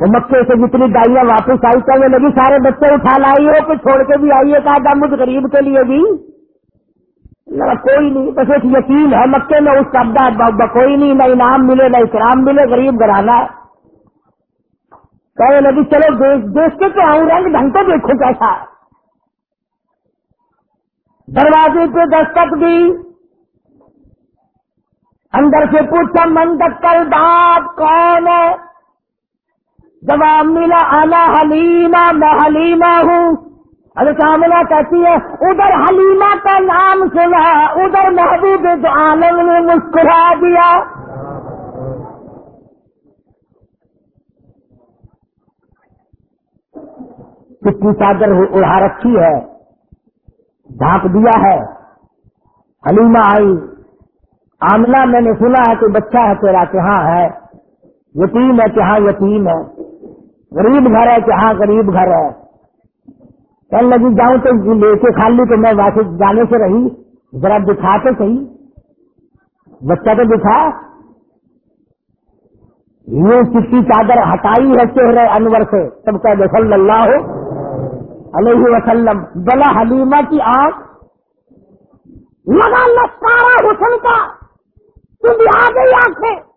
وہ مکے سے جتنی گائیاں واپس آئی، کہنے لگی، سارے بچے اٹھا لائی ہو کہ چھوڑ کے بھی آئیے، کہا مجھ غریب کے لیے بھی۔ کوئی نہیں، بس ایک یقین ہے، مکے میں اس کا کوئی نہیں، نہ انعام ملے، نہ اکرام ملے، غریب گھرانا ہے۔ کہنے لگی چلو دیکھ کے تو آؤں رنگ ڈھنگ تو دیکھو کیسا دروازے پہ دستک دی اندر سے پوچھا منڈک کر دانت کون ہے؟ جواب ملا آنا حلیمہ، میں حلیمہ ہوں۔ ارے کامنا کہتی ہے، ادھر حلیمہ کا نام سنا، ادھر محبوب عالم نے مسکرا دیا۔ کتنی چادر اڑا رکھی ہے ڈھانپ دیا ہے، حلیمہ آئی آمنا میں نے سنا ہے کہ بچہ ہے تیرا کہ ہاں ہے، یتیم ہے کہ ہاں یتیم ہے، غریب گھر ہے کہ ہاں غریب گھر ہے۔ کل لگی، جاؤں تو لے کے کھا لی تو میں واپس جانے سے رہی، ذرا دکھا تو صحیح۔ بچہ تو دکھا۔ یہ کسی چادر ہٹائی ہے چہرے انور سے سب کا صلی اللہ ہو۔ علیہ وسلم، بلا حلیمہ کی آنکھ۔ لگا سارا حسن کا تم بھی آ گئی آنکھیں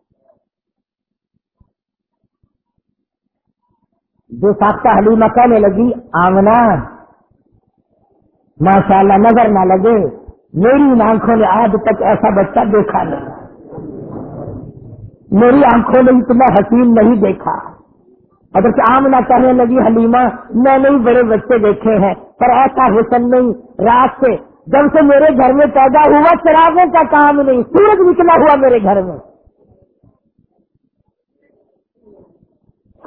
جو ساختہ حلیمہ کہنے لگی، آمنا۔ ماشاء اللہ نظر نہ لگے۔ میری آنکھوں نے آج تک ایسا بچہ دیکھا نہیں۔ میری آنکھوں نے اتنا حسین نہیں دیکھا۔ اگر عام نہ کہنے لگی حلیمہ میں نہیں، بڑے بچے دیکھے ہیں، پر ایسا حسن نہیں، رات سے جب سے میرے گھر میں پیدا ہوا، چراغوں کا کام نہیں، سورج نکلا ہوا میرے گھر میں۔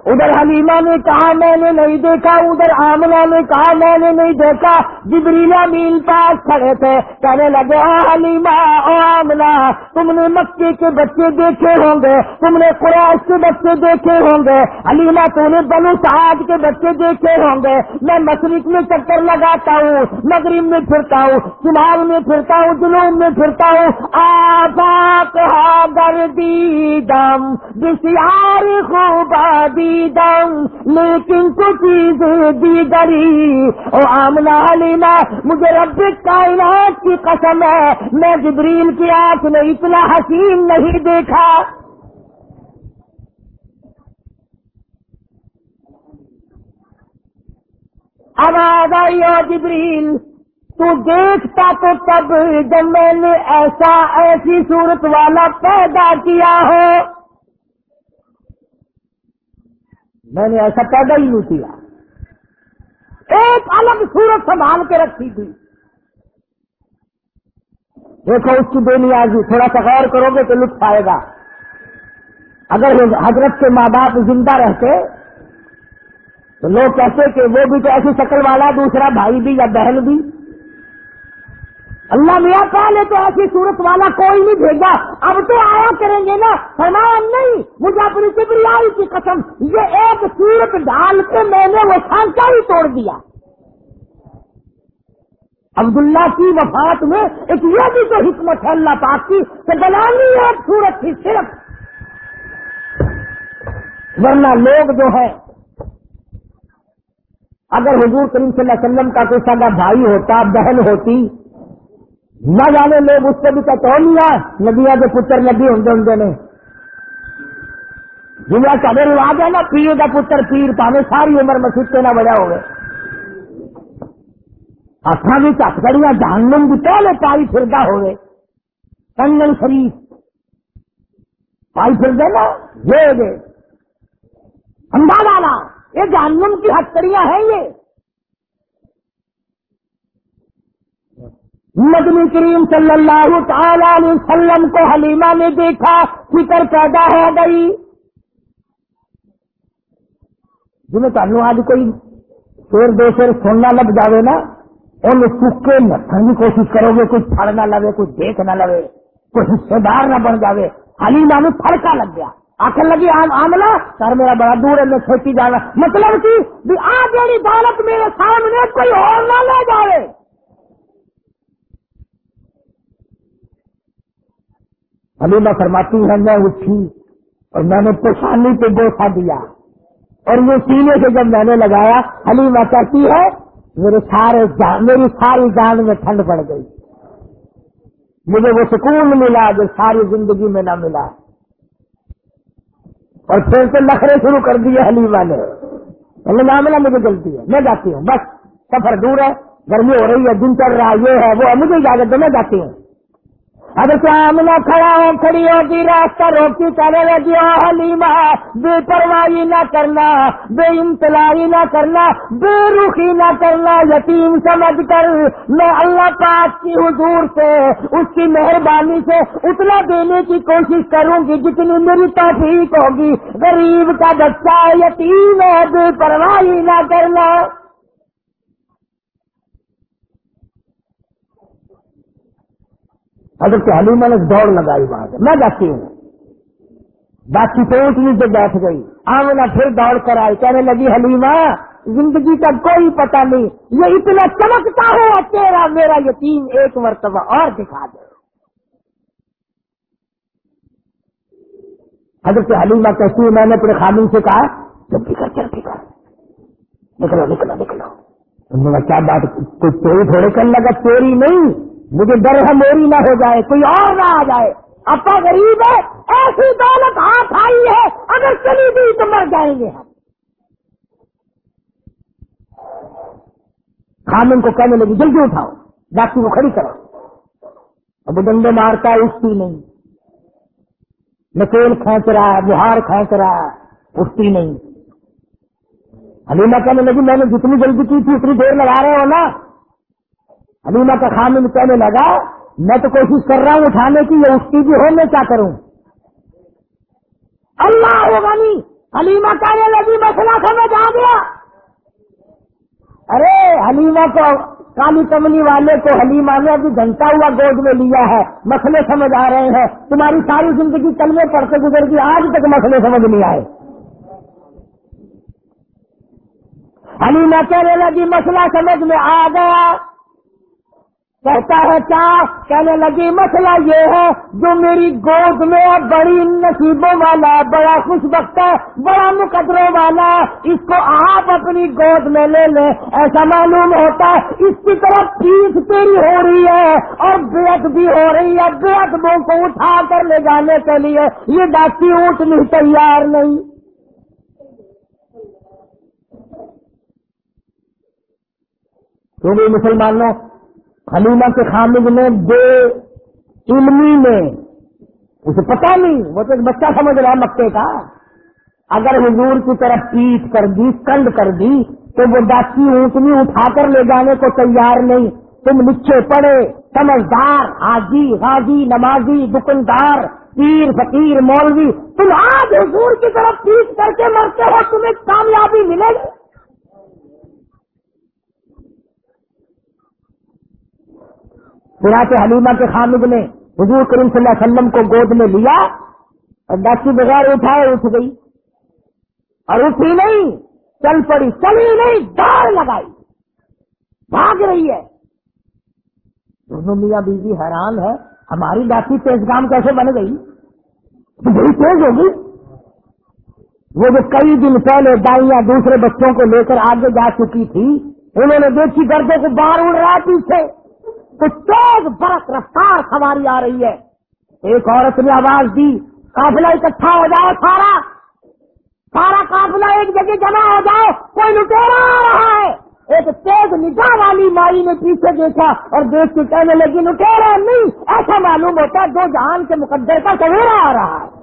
ادھر حلیمہ نے کہا، میں نے نہیں دیکھا، ادھر آمنا نے کہا، میں نے نہیں دیکھا۔ جبریلا میل پاس کھڑے تھے، کہنے لگے او حلیمہ او آمنا تم نے مکے کے بچے دیکھے ہوں گے، تم نے قریش کے بچے دیکھے ہوں گے، حلیمہ تو نے بنو سعد کے بچے دیکھے ہوں گے۔ میں مشرق میں چکر لگاتا ہوں، مغرب میں پھرتا ہوں، شمال میں پھرتا ہوں، جنوب میں پھرتا ہوں۔ آباد گردی دم، بسیار خوب دی لیکن کچھ چیزیں دیگری۔ او آمنا علینا، مجھے رب کائنات کی قسم ہے، میں جبریل کی آنکھ میں اتنا حسین نہیں دیکھا۔ آواز آئی ہو جبریل، تو دیکھتا تو تب جب میں نے ایسا ایسی صورت والا پیدا کیا ہو۔ میں نے ایسا پیدا ہی نہیں کیا۔ ایک الگ صورت سنبھال کے رکھی تھی۔ دیکھو اس کی بے نیازی، تھوڑا سا غور کرو گے تو لطف آئے گا۔ اگر حضرت کے ماں باپ زندہ رہتے، تو لوگ کہتے کہ وہ بھی تو ایسی شکل والا، دوسرا بھائی بھی یا بہن بھی۔ اللہ میاں پہلے تو ایسی صورت والا کوئی نہیں بھیجا۔ اب تو آیا کریں گے نا۔ فرمایا نہیں، مجھے اپنی کبریائی کی قسم، یہ ایک صورت ڈال کے میں نے وہ سانچا ہی توڑ دیا۔ عبداللہ کی وفات میں ایک یہ بھی تو حکمت ہے اللہ پاک کی کہ بلانی ایک صورت تھی صرف۔ ورنہ لوگ جو ہے اگر حضور کریم صلی اللہ علیہ وسلم کا کوئی سگا بھائی ہوتا، بہن ہوتی نہ جانے لوگ اس سے بھی کہتے ہو لیا ندیا کے پتر ندی ہوں ہوں نے۔ جنیا کبھی رواج ہے نا، پیر کا پتر، پیر پانے ساری عمر مسجد سے نہ بڑا ہو گئے اصا بھی چٹ کڑیاں جانم بھی پہلے پائی فردا ہوئے۔ کنگن شریف۔ پائی پھر نا، یہ والا، یہ جہنم کی ہتکڑیاں ہیں یہ۔ مدنی کریم صلی اللہ تعالی علیہ وسلم کو حلیمہ نے دیکھا، فکر پیدا ہو گئی۔ جنہیں تعلق آج کوئی شیر دو شیر سننا لگ جاوے نا، ان سکے نسن کی کوشش کرو گے کچھ پھڑ نہ لگے کچھ دیکھ نہ لگے کوئی حصے دار نہ بن جاوے۔ حلیمہ میں پھڑکا لگ گیا۔ آخر لگی آملا سر میرا بڑا دور ہے، میں کھیتی جانا۔ مطلب کہ آ جی دولت میرے سامنے کوئی اور نہ لے جائے حلیمہ فرماتی ہے میں اٹھی اور میں نے پریشانی پہ گوسا دیا۔ اور یہ سینے سے جب میں نے لگایا حلیمہ کہتی ہے، میرے سارے میری ساری جان میں ٹھنڈ پڑ گئی۔ مجھے وہ سکون ملا جو ساری زندگی میں نہ ملا۔ اور پھر سے نخرے شروع کر دیے حلیمہ نے۔ معاملہ مجھے غلطی ہے، میں جاتی ہوں، بس سفر دور ہے، گرمی ہو رہی ہے، دن چل رہا ہے یہ ہے، وہ مجھے اجازت دے میں جاتی ہوں۔ اگر سامنا کھڑا ہو، کھڑی ہوگی راستہ روکی کرے لگی حلیمہ بے پرواہی نہ کرنا، بے انتظاری نہ کرنا، بے رخی نہ کرنا، یتیم سمجھ کر میں اللہ پاک کی حضور سے، اس کی مہربانی سے اتنا دینے کی کوشش کروں گی جتنی میری توفیق ہوگی۔ غریب کا بچہ یتیم ہے، بے پرواہی نہ کرنا۔ حضرت حلیمہ نے دوڑ لگائی وہاں سے۔ میں جاتی ہوں۔ باقی پہنچ نیچے بیٹھ گئی۔ آمنا پھر دوڑ کر آئی کہنے لگی، حلیمہ، زندگی کا کوئی پتہ نہیں، یہ اتنا چمکتا ہے تیرا میرا یتیم ایک مرتبہ اور دکھا دے۔ حضرت حلیمہ کہتی ہے میں نے اپنے خامن سے کہا جب کر چلتی کر نکلو نکلو نکلو۔ انہوں نے کیا بات کوئی تیری تھوڑے کر لگا، تیری نہیں۔ مجھے ڈر ہے میری نہ ہو جائے، کوئی اور نہ آ جائے۔ اپا غریب ہے، ایسی دولت ہاتھ آئی ہے، اگر چلی گئی تو مر جائیں گے ہم۔ خامن کو کہنے لگی، جلدی اٹھاؤ، ڈاکٹر کو کھڑی کرو۔ اب ڈنڈے مارتا ہے، اٹھتی نہیں۔ نکیل کھینچ رہا ہے، بہار کھینچ رہا ہے، اٹھتی نہیں۔ حلیمہ کہنے لگی، میں نے جتنی جلدی کی تھی، اتنی دیر لگا رہے ہو نا۔ حلیمہ کا خامن کہنے لگا، میں تو کوشش کر رہا ہوں اٹھانے کی یہ اس کی بھی ہو، میں کیا کروں؟ اللہ ہوگا نہیں حلیمہ کہنے لگی مسئلہ سمجھ آ گیا۔ ارے، حلیمہ کو، کالی کمنی والے کو حلیمہ نے ابھی گھنٹہ ہوا گود میں لیا ہے، مسئلے سمجھ آ رہے ہیں۔ تمہاری ساری زندگی کلمے پڑھتے گزر گئی، آج تک مسئلے سمجھ نہیں آئے۔ حلیمہ کہنے لگی، مسئلہ سمجھ میں آ گیا۔ کہتا ہے کیا کہنے لگی، مسئلہ یہ ہے، جو میری گود میں بڑی نصیبوں والا، بڑا خوش بخت ہے، بڑا مقدروں والا، اس کو آپ اپنی گود میں لے لیں. ایسا معلوم ہوتا ہے، اس کی طرف پیس تیری ہو رہی ہے اور بیت بھی ہو رہی ہے بیت بو کو اٹھا کر لے جانے کے لیے یہ ڈاکی اونٹ نہیں، تیار نہیں۔ تو بھی مسلمانوں حلیمہ کے خامد نے بے علمی میں اسے پتا نہیں، وہ تو ایک بچہ سمجھ رہا مکے کا۔ اگر حضور کی طرف پیٹ کر دی، کنڈ کر دی، تو وہ ڈاکی اونٹنی اٹھا کر لے جانے کو تیار نہیں۔ تم نیچے پڑے، سمجھدار، حاجی، غازی، نمازی دکاندار پیر، فقیر، مولوی۔ تم آج حضور کی طرف پیٹ کر کے مرتے ہو، تمہیں کامیابی ملے گی۔ سراط حلیمہ کے خامد نے حضور کریم صلی اللہ علیہ وسلم کو گود میں لیا اور ڈاکی بغیر اٹھائے، اٹھ گئی۔ اور اٹھی نہیں، چل پڑی، چلی نہیں، دوڑ لگائی۔ بھاگ رہی ہے۔ دونوں میاں بیوی حیران ہے ہماری ڈاکی تیز کام کیسے بن گئی؟ بڑی تیز ہوگی۔ وہ جو کئی دن پہلے دائیاں دوسرے بچوں کو لے کر آگے جا چکی تھی، انہوں نے دیکھی گردوں کو باہر اڑ رہا پیچھے۔ تو تیز برق رفتار سواری آ رہی ہے۔ ایک عورت نے آواز دی قافلہ اکٹھا ہو جاؤ سارا۔ سارا قافلہ ایک جگہ جمع ہو جاؤ، کوئی لٹیرا آ رہا ہے۔ ایک تیز نگاہ والی مائی نے پیچھے دیکھا اور دیکھ کے کہنے لگی، لٹیرا نہیں، ایسا معلوم ہوتا ہے دو جہان کے مقدر کا سویرا آ رہا ہے۔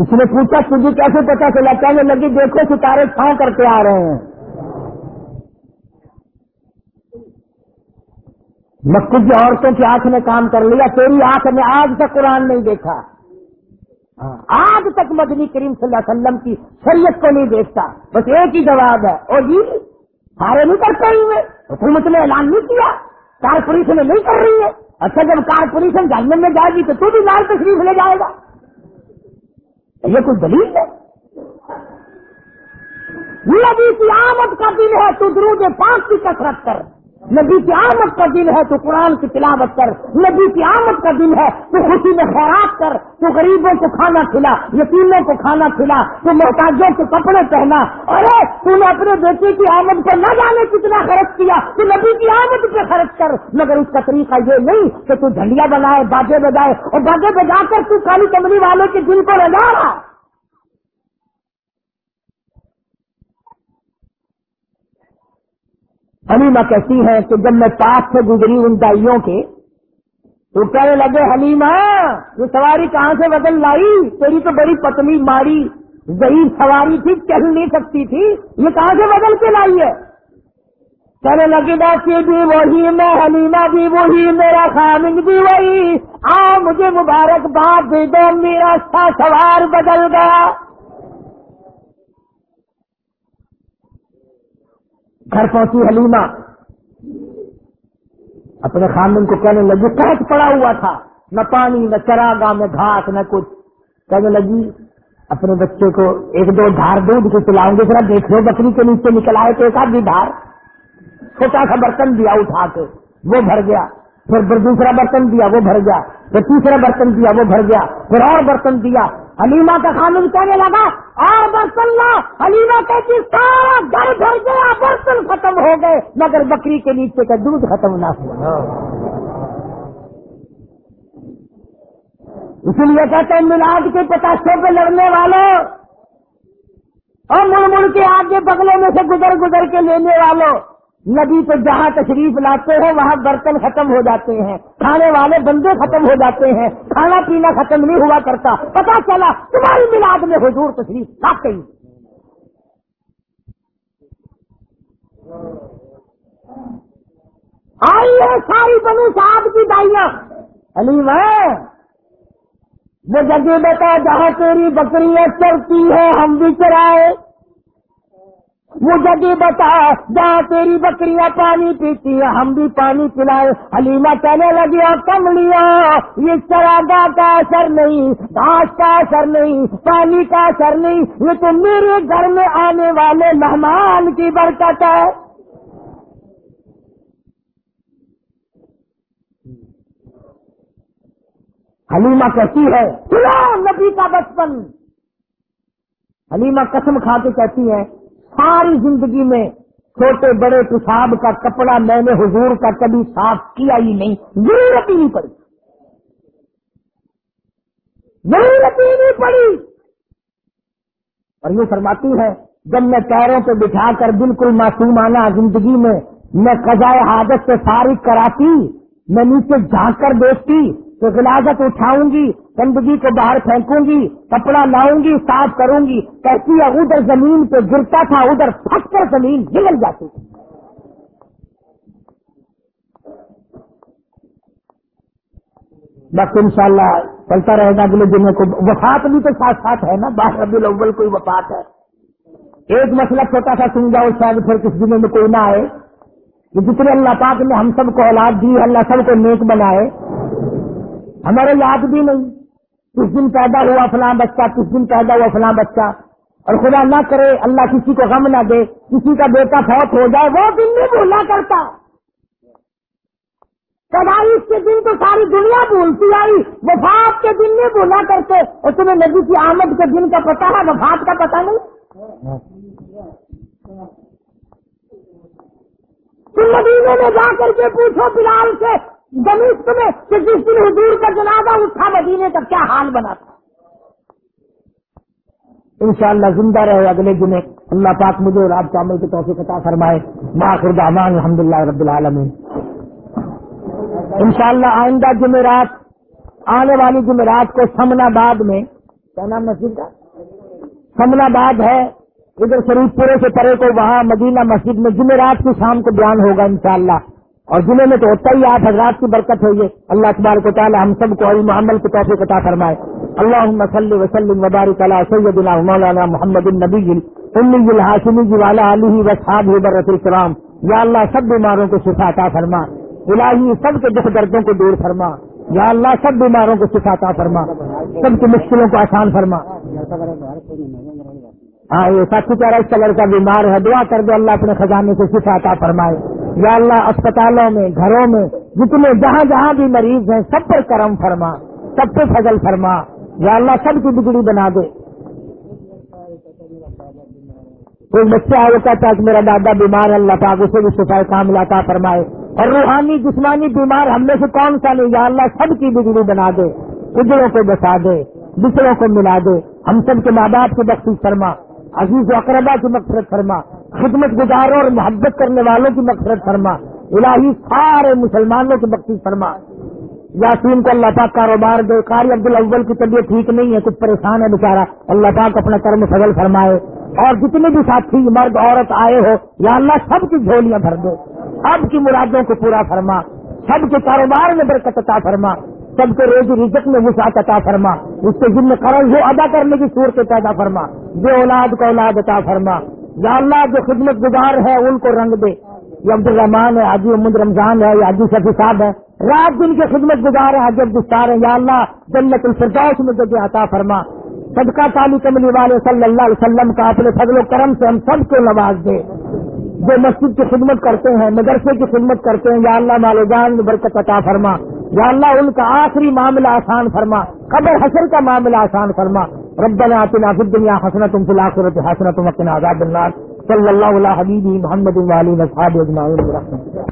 کسی نے پوچھا، تجھے کیسے پتا چلا؟ کہنے لگی، دیکھو، ستارے چھاؤں کر کے آ رہے ہیں. مکو کی عورتوں کی آنکھ نے کام کر لیا، تیری آنکھ نے آج تک قرآن نہیں دیکھا. ہاں, آج تک مدنی کریم صلی اللہ علیہ وسلم کی شریعت کو نہیں دیکھتا، بس ایک ہی جواب ہے، اور جی سارے نہیں کرتے ہوئے حکومت نے اعلان نہیں کیا، کارپوریشن نہیں کر رہی ہے اچھا جب کارپوریشن جاننے میں جائے گی تو تو بھی لال تشریف لے جائے گا یہ کوئی دلیل ہے؟ نبی کی آمد کا دن ہے تو درود پاک کی کثرت کر نبی کی آمد کا دن ہے تو قرآن کی تلاوت کر، نبی کی آمد کا دن ہے تو خوشی میں خیرات کر، تو غریبوں کو کھانا کھلا، یتیموں کو کھانا کھلا، تو محتاجوں کے کپڑے پہنا۔ ارے، تو نے اپنے بیٹے کی آمد پر نہ جانے کتنا خرچ کیا، تو نبی کی آمد پہ خرچ کر۔ مگر اس کا طریقہ یہ نہیں کہ تو جھنڈیا بنائے، باجے بجائے، اور باجے بجا کر تو کالی کمری والے کے دل کو رجا رہا حلیمہ کہتی ہے کہ جب میں پاس سے گزری ان دائیوں کے، تو کہنے لگے، حلیمہ، یہ سواری کہاں سے بدل لائی؟ تیری تو بڑی پتلی ماری ضعیف سواری تھی چل نہیں سکتی تھی، یہ کہاں سے بدل کے لائی ہے؟ کہنے لگی باقی بھی وہی میں، حلیمہ بھی وہی، میرا خامن بھی وہی، آ، مجھے مبارکباد دے دو، میرا سوار بدل گیا۔ گھر پہنچی حلیمہ۔ اپنے خاندان کو کہنے لگی قحط پڑا ہوا تھا؟ نہ پانی، نہ چراگا نہ گھاس، نہ کچھ۔ کہنے لگی، اپنے بچے کو ایک دو دھار دودھ کے چلاؤں گے، ذرا دیکھ لو، بکری کے نیچے نکل آئے تو ایک آدھی دھار۔ چھوٹا سا برتن دیا، اٹھا کے، وہ بھر گیا۔ پھر دوسرا برتن دیا، وہ بھر گیا۔ پھر تیسرا برتن دیا، وہ بھر گیا۔ پھر اور برتن دیا۔ حلیمہ کا خامد کہنے لگا، اور برتن لا حلیمہ کہتی جی سارا گھر بھر گیا برتن ختم ہو گئے، مگر بکری کے نیچے کا دودھ ختم نہ ہوا۔ اسی لیے کہتے ہیں، ملاد کے پتاسوں پہ لڑنے والوں اور مڑ مڑ کے آگے بگلوں میں سے گزر گزر کے لینے والوں۔ نبی تو جہاں تشریف لاتے ہیں، وہاں برتن ختم ہو جاتے ہیں۔ کھانے والے بندے ختم ہو جاتے ہیں۔ کھانا پینا ختم نہیں ہوا کرتا۔ پتا چلا، تمہاری ملاد میں حضور تشریف لاتے ہی آئیے ساری بنو صاحب کی دائیاں۔ علی میں وہ جگہ بتا، جہاں تیری بکریاں چلتی ہیں، ہم بھی چرائے۔ وہ جگہ بتا، جہاں تیری بکریاں پانی پیتی ہیں، ہم بھی پانی پلائے۔ حلیمہ کہنے لگی اور کم لیا یہ چراگا کا اثر نہیں، گھاس کا اثر نہیں، پانی کا اثر نہیں، یہ تو میرے گھر میں آنے والے مہمان کی برکت ہے۔ حلیمہ کہتی ہے نبی کا بچپن! حلیمہ قسم کھا کے کہتی ہے ساری زندگی میں چھوٹے بڑے پیشاب کا کپڑا میں نے حضور کا کبھی صاف کیا ہی نہیں، ضرورت ہی نہیں پڑی۔ ضرورت ہی نہیں پڑی۔ اور یہ فرماتی ہے، جب میں پیروں پہ بٹھا کر بالکل معصومانہ زندگی میں میں قضائے حادث سے فارغ کراتی، میں نیچے جھانک کر دیکھتی تو غلازت اٹھاؤں گی، گندگی کو باہر پھینکوں گی، کپڑا لاؤں گی، صاف کروں گی۔ کہتی ہے، ادھر زمین پہ گرتا تھا، ادھر پھٹ کر زمین نکل جاتی تھی۔ بس انشاءاللہ چلتا رہے گا، اگلے دنوں کو وفات بھی تو ساتھ ساتھ ہے نا؟ باہر ربی الاول کوئی وفات ہے۔ ایک مسئلہ چھوٹا سا سن جاؤ، شاید پھر کس دنوں میں کوئی نہ آئے۔ کہ جتنے اللہ پاک نے ہم سب کو اولاد دی، اللہ سب کو نیک بنائے۔ ہمارے یاد بھی نہیں۔ کس دن پیدا ہوا فلاں بچہ، کس دن پیدا ہوا فلاں بچہ۔ اور خدا نہ کرے، اللہ کسی کو غم نہ دے، کسی کا بیٹا فوت ہو جائے، وہ دن نہیں بھولا کرتا۔ پیدائش کے دن تو ساری دنیا بھولتی آئی، وفات کے دن نہیں بھولا کرتے۔ اور تمہیں نبی کی آمد کے دن کا پتا ہے، وفات کا پتا نہیں۔ تم مدینے میں جا کر کے پوچھو بلال سے گنیش میں کہ جس دن حضور کا جنازہ اٹھا مدینے کا کیا حال بنا تھا۔ انشاءاللہ زندہ رہے اگلے دن اللہ پاک مجھے اور آپ عمل کے توفیق عطا فرمائے۔ ماخر دامان الحمد للہ رب العالمین۔ انشاءاللہ آئندہ جمعرات آنے والی جمعرات کو سمنا باد میں، کیا نام مسجد کا؟ سمنا باد ہے۔ ادھر شریف پورے سے پرے کو وہاں مدینہ مسجد میں جمعرات کی شام کو بیان ہوگا انشاءاللہ۔ اور جمعے میں تو ہوتا ہی آپ حضرات کی برکت ہوئی اللہ اخبار کو تعالیٰ ہم سب کو علم عمل کے توفیق عطا فرمائے۔ اللہ صلی وسلم وبارک علی سیدنا مولانا محمد النبی امی الحاشمی جی والا علی وصحاب برت الکرام یا اللہ سب بیماروں کو شفا عطا فرما۔ الہی سب کے دکھ دردوں کو دور فرما۔ یا اللہ سب بیماروں کو شفا عطا فرما۔ سب کی مشکلوں کو آسان فرما۔ ہاں یہ ساتھی کہہ رہا اس کلر کا بیمار ہے، دعا کر دو، اللہ اپنے خزانے سے شفا عطا فرمائے۔ یا اللہ اسپتالوں میں، گھروں میں جتنے جہاں جہاں بھی مریض ہیں، سب پر کرم فرما، سب پہ فضل فرما۔ یا اللہ سب کی بگڑی بنا دے۔ کوئی بچہ ہے وہ کہتا ہے کہ میرا دادا بیمار ہے، اللہ پاک اسے بھی شفا کام لاتا فرمائے۔ اور روحانی جسمانی بیمار ہم میں سے کون سا نہیں؟ یا اللہ سب کی بگڑی بنا دے۔ اجڑوں کو بسا دے دوسروں کو ملا دے۔ ہم سب کے ماں باپ کی بخش فرما، عزیز و اقربا کی مقصد فرما۔ خدمت گزاروں اور محبت کرنے والوں کی مقصد فرما۔ الہی سارے مسلمانوں کی بخش فرما۔ یاسین کو اللہ پاک کاروبار دے۔ قاری عبد الاول کی طبیعت ٹھیک نہیں ہے، کچھ پریشان ہے بیچارہ۔ اللہ پاک اپنا کرم فضل فرمائے۔ اور جتنے بھی ساتھی مرد، عورت آئے ہو، یا اللہ سب کی جھولیاں بھر دے۔ سب کی مرادوں کو پورا فرما۔ سب کے کاروبار میں برکت عطا فرما۔ سب کے روز رزق میں وسعت عطا فرما۔ اس کے ذمہ قرض ہو ادا کرنے کی صورت پیدا فرما۔ جو اولاد کو اولاد عطا فرما۔ یا اللہ جو خدمت گزار ہے ان کو رنگ دے۔ یہ عبد الرحمان ہے، حاجی محمد رمضان ہے یا حاجی شفی صاحب ہے رات دن کے خدمت گزار ہے حجب دستار ہے یا اللہ جنت الفردوس میں جگہ عطا فرما۔ صدقہ تعلی کملی والے صلی اللہ علیہ وسلم کا اپنے فضل و کرم سے ہم سب کو نواز دے۔ جو مسجد کی خدمت کرتے ہیں، مدرسے کی خدمت کرتے ہیں، یا اللہ مال جان برکت عطا فرما۔ یا اللہ ان کا آخری معاملہ آسان فرما۔ قبر حسن کا معاملہ آسان فرما۔ ربنا آتنا فی الدنیا حسنت فی الاخرت حسنت وقنا عذاب النار. صلی اللہ علیہ حبیبی محمد والی نصحاب اجمعین. برحمتہ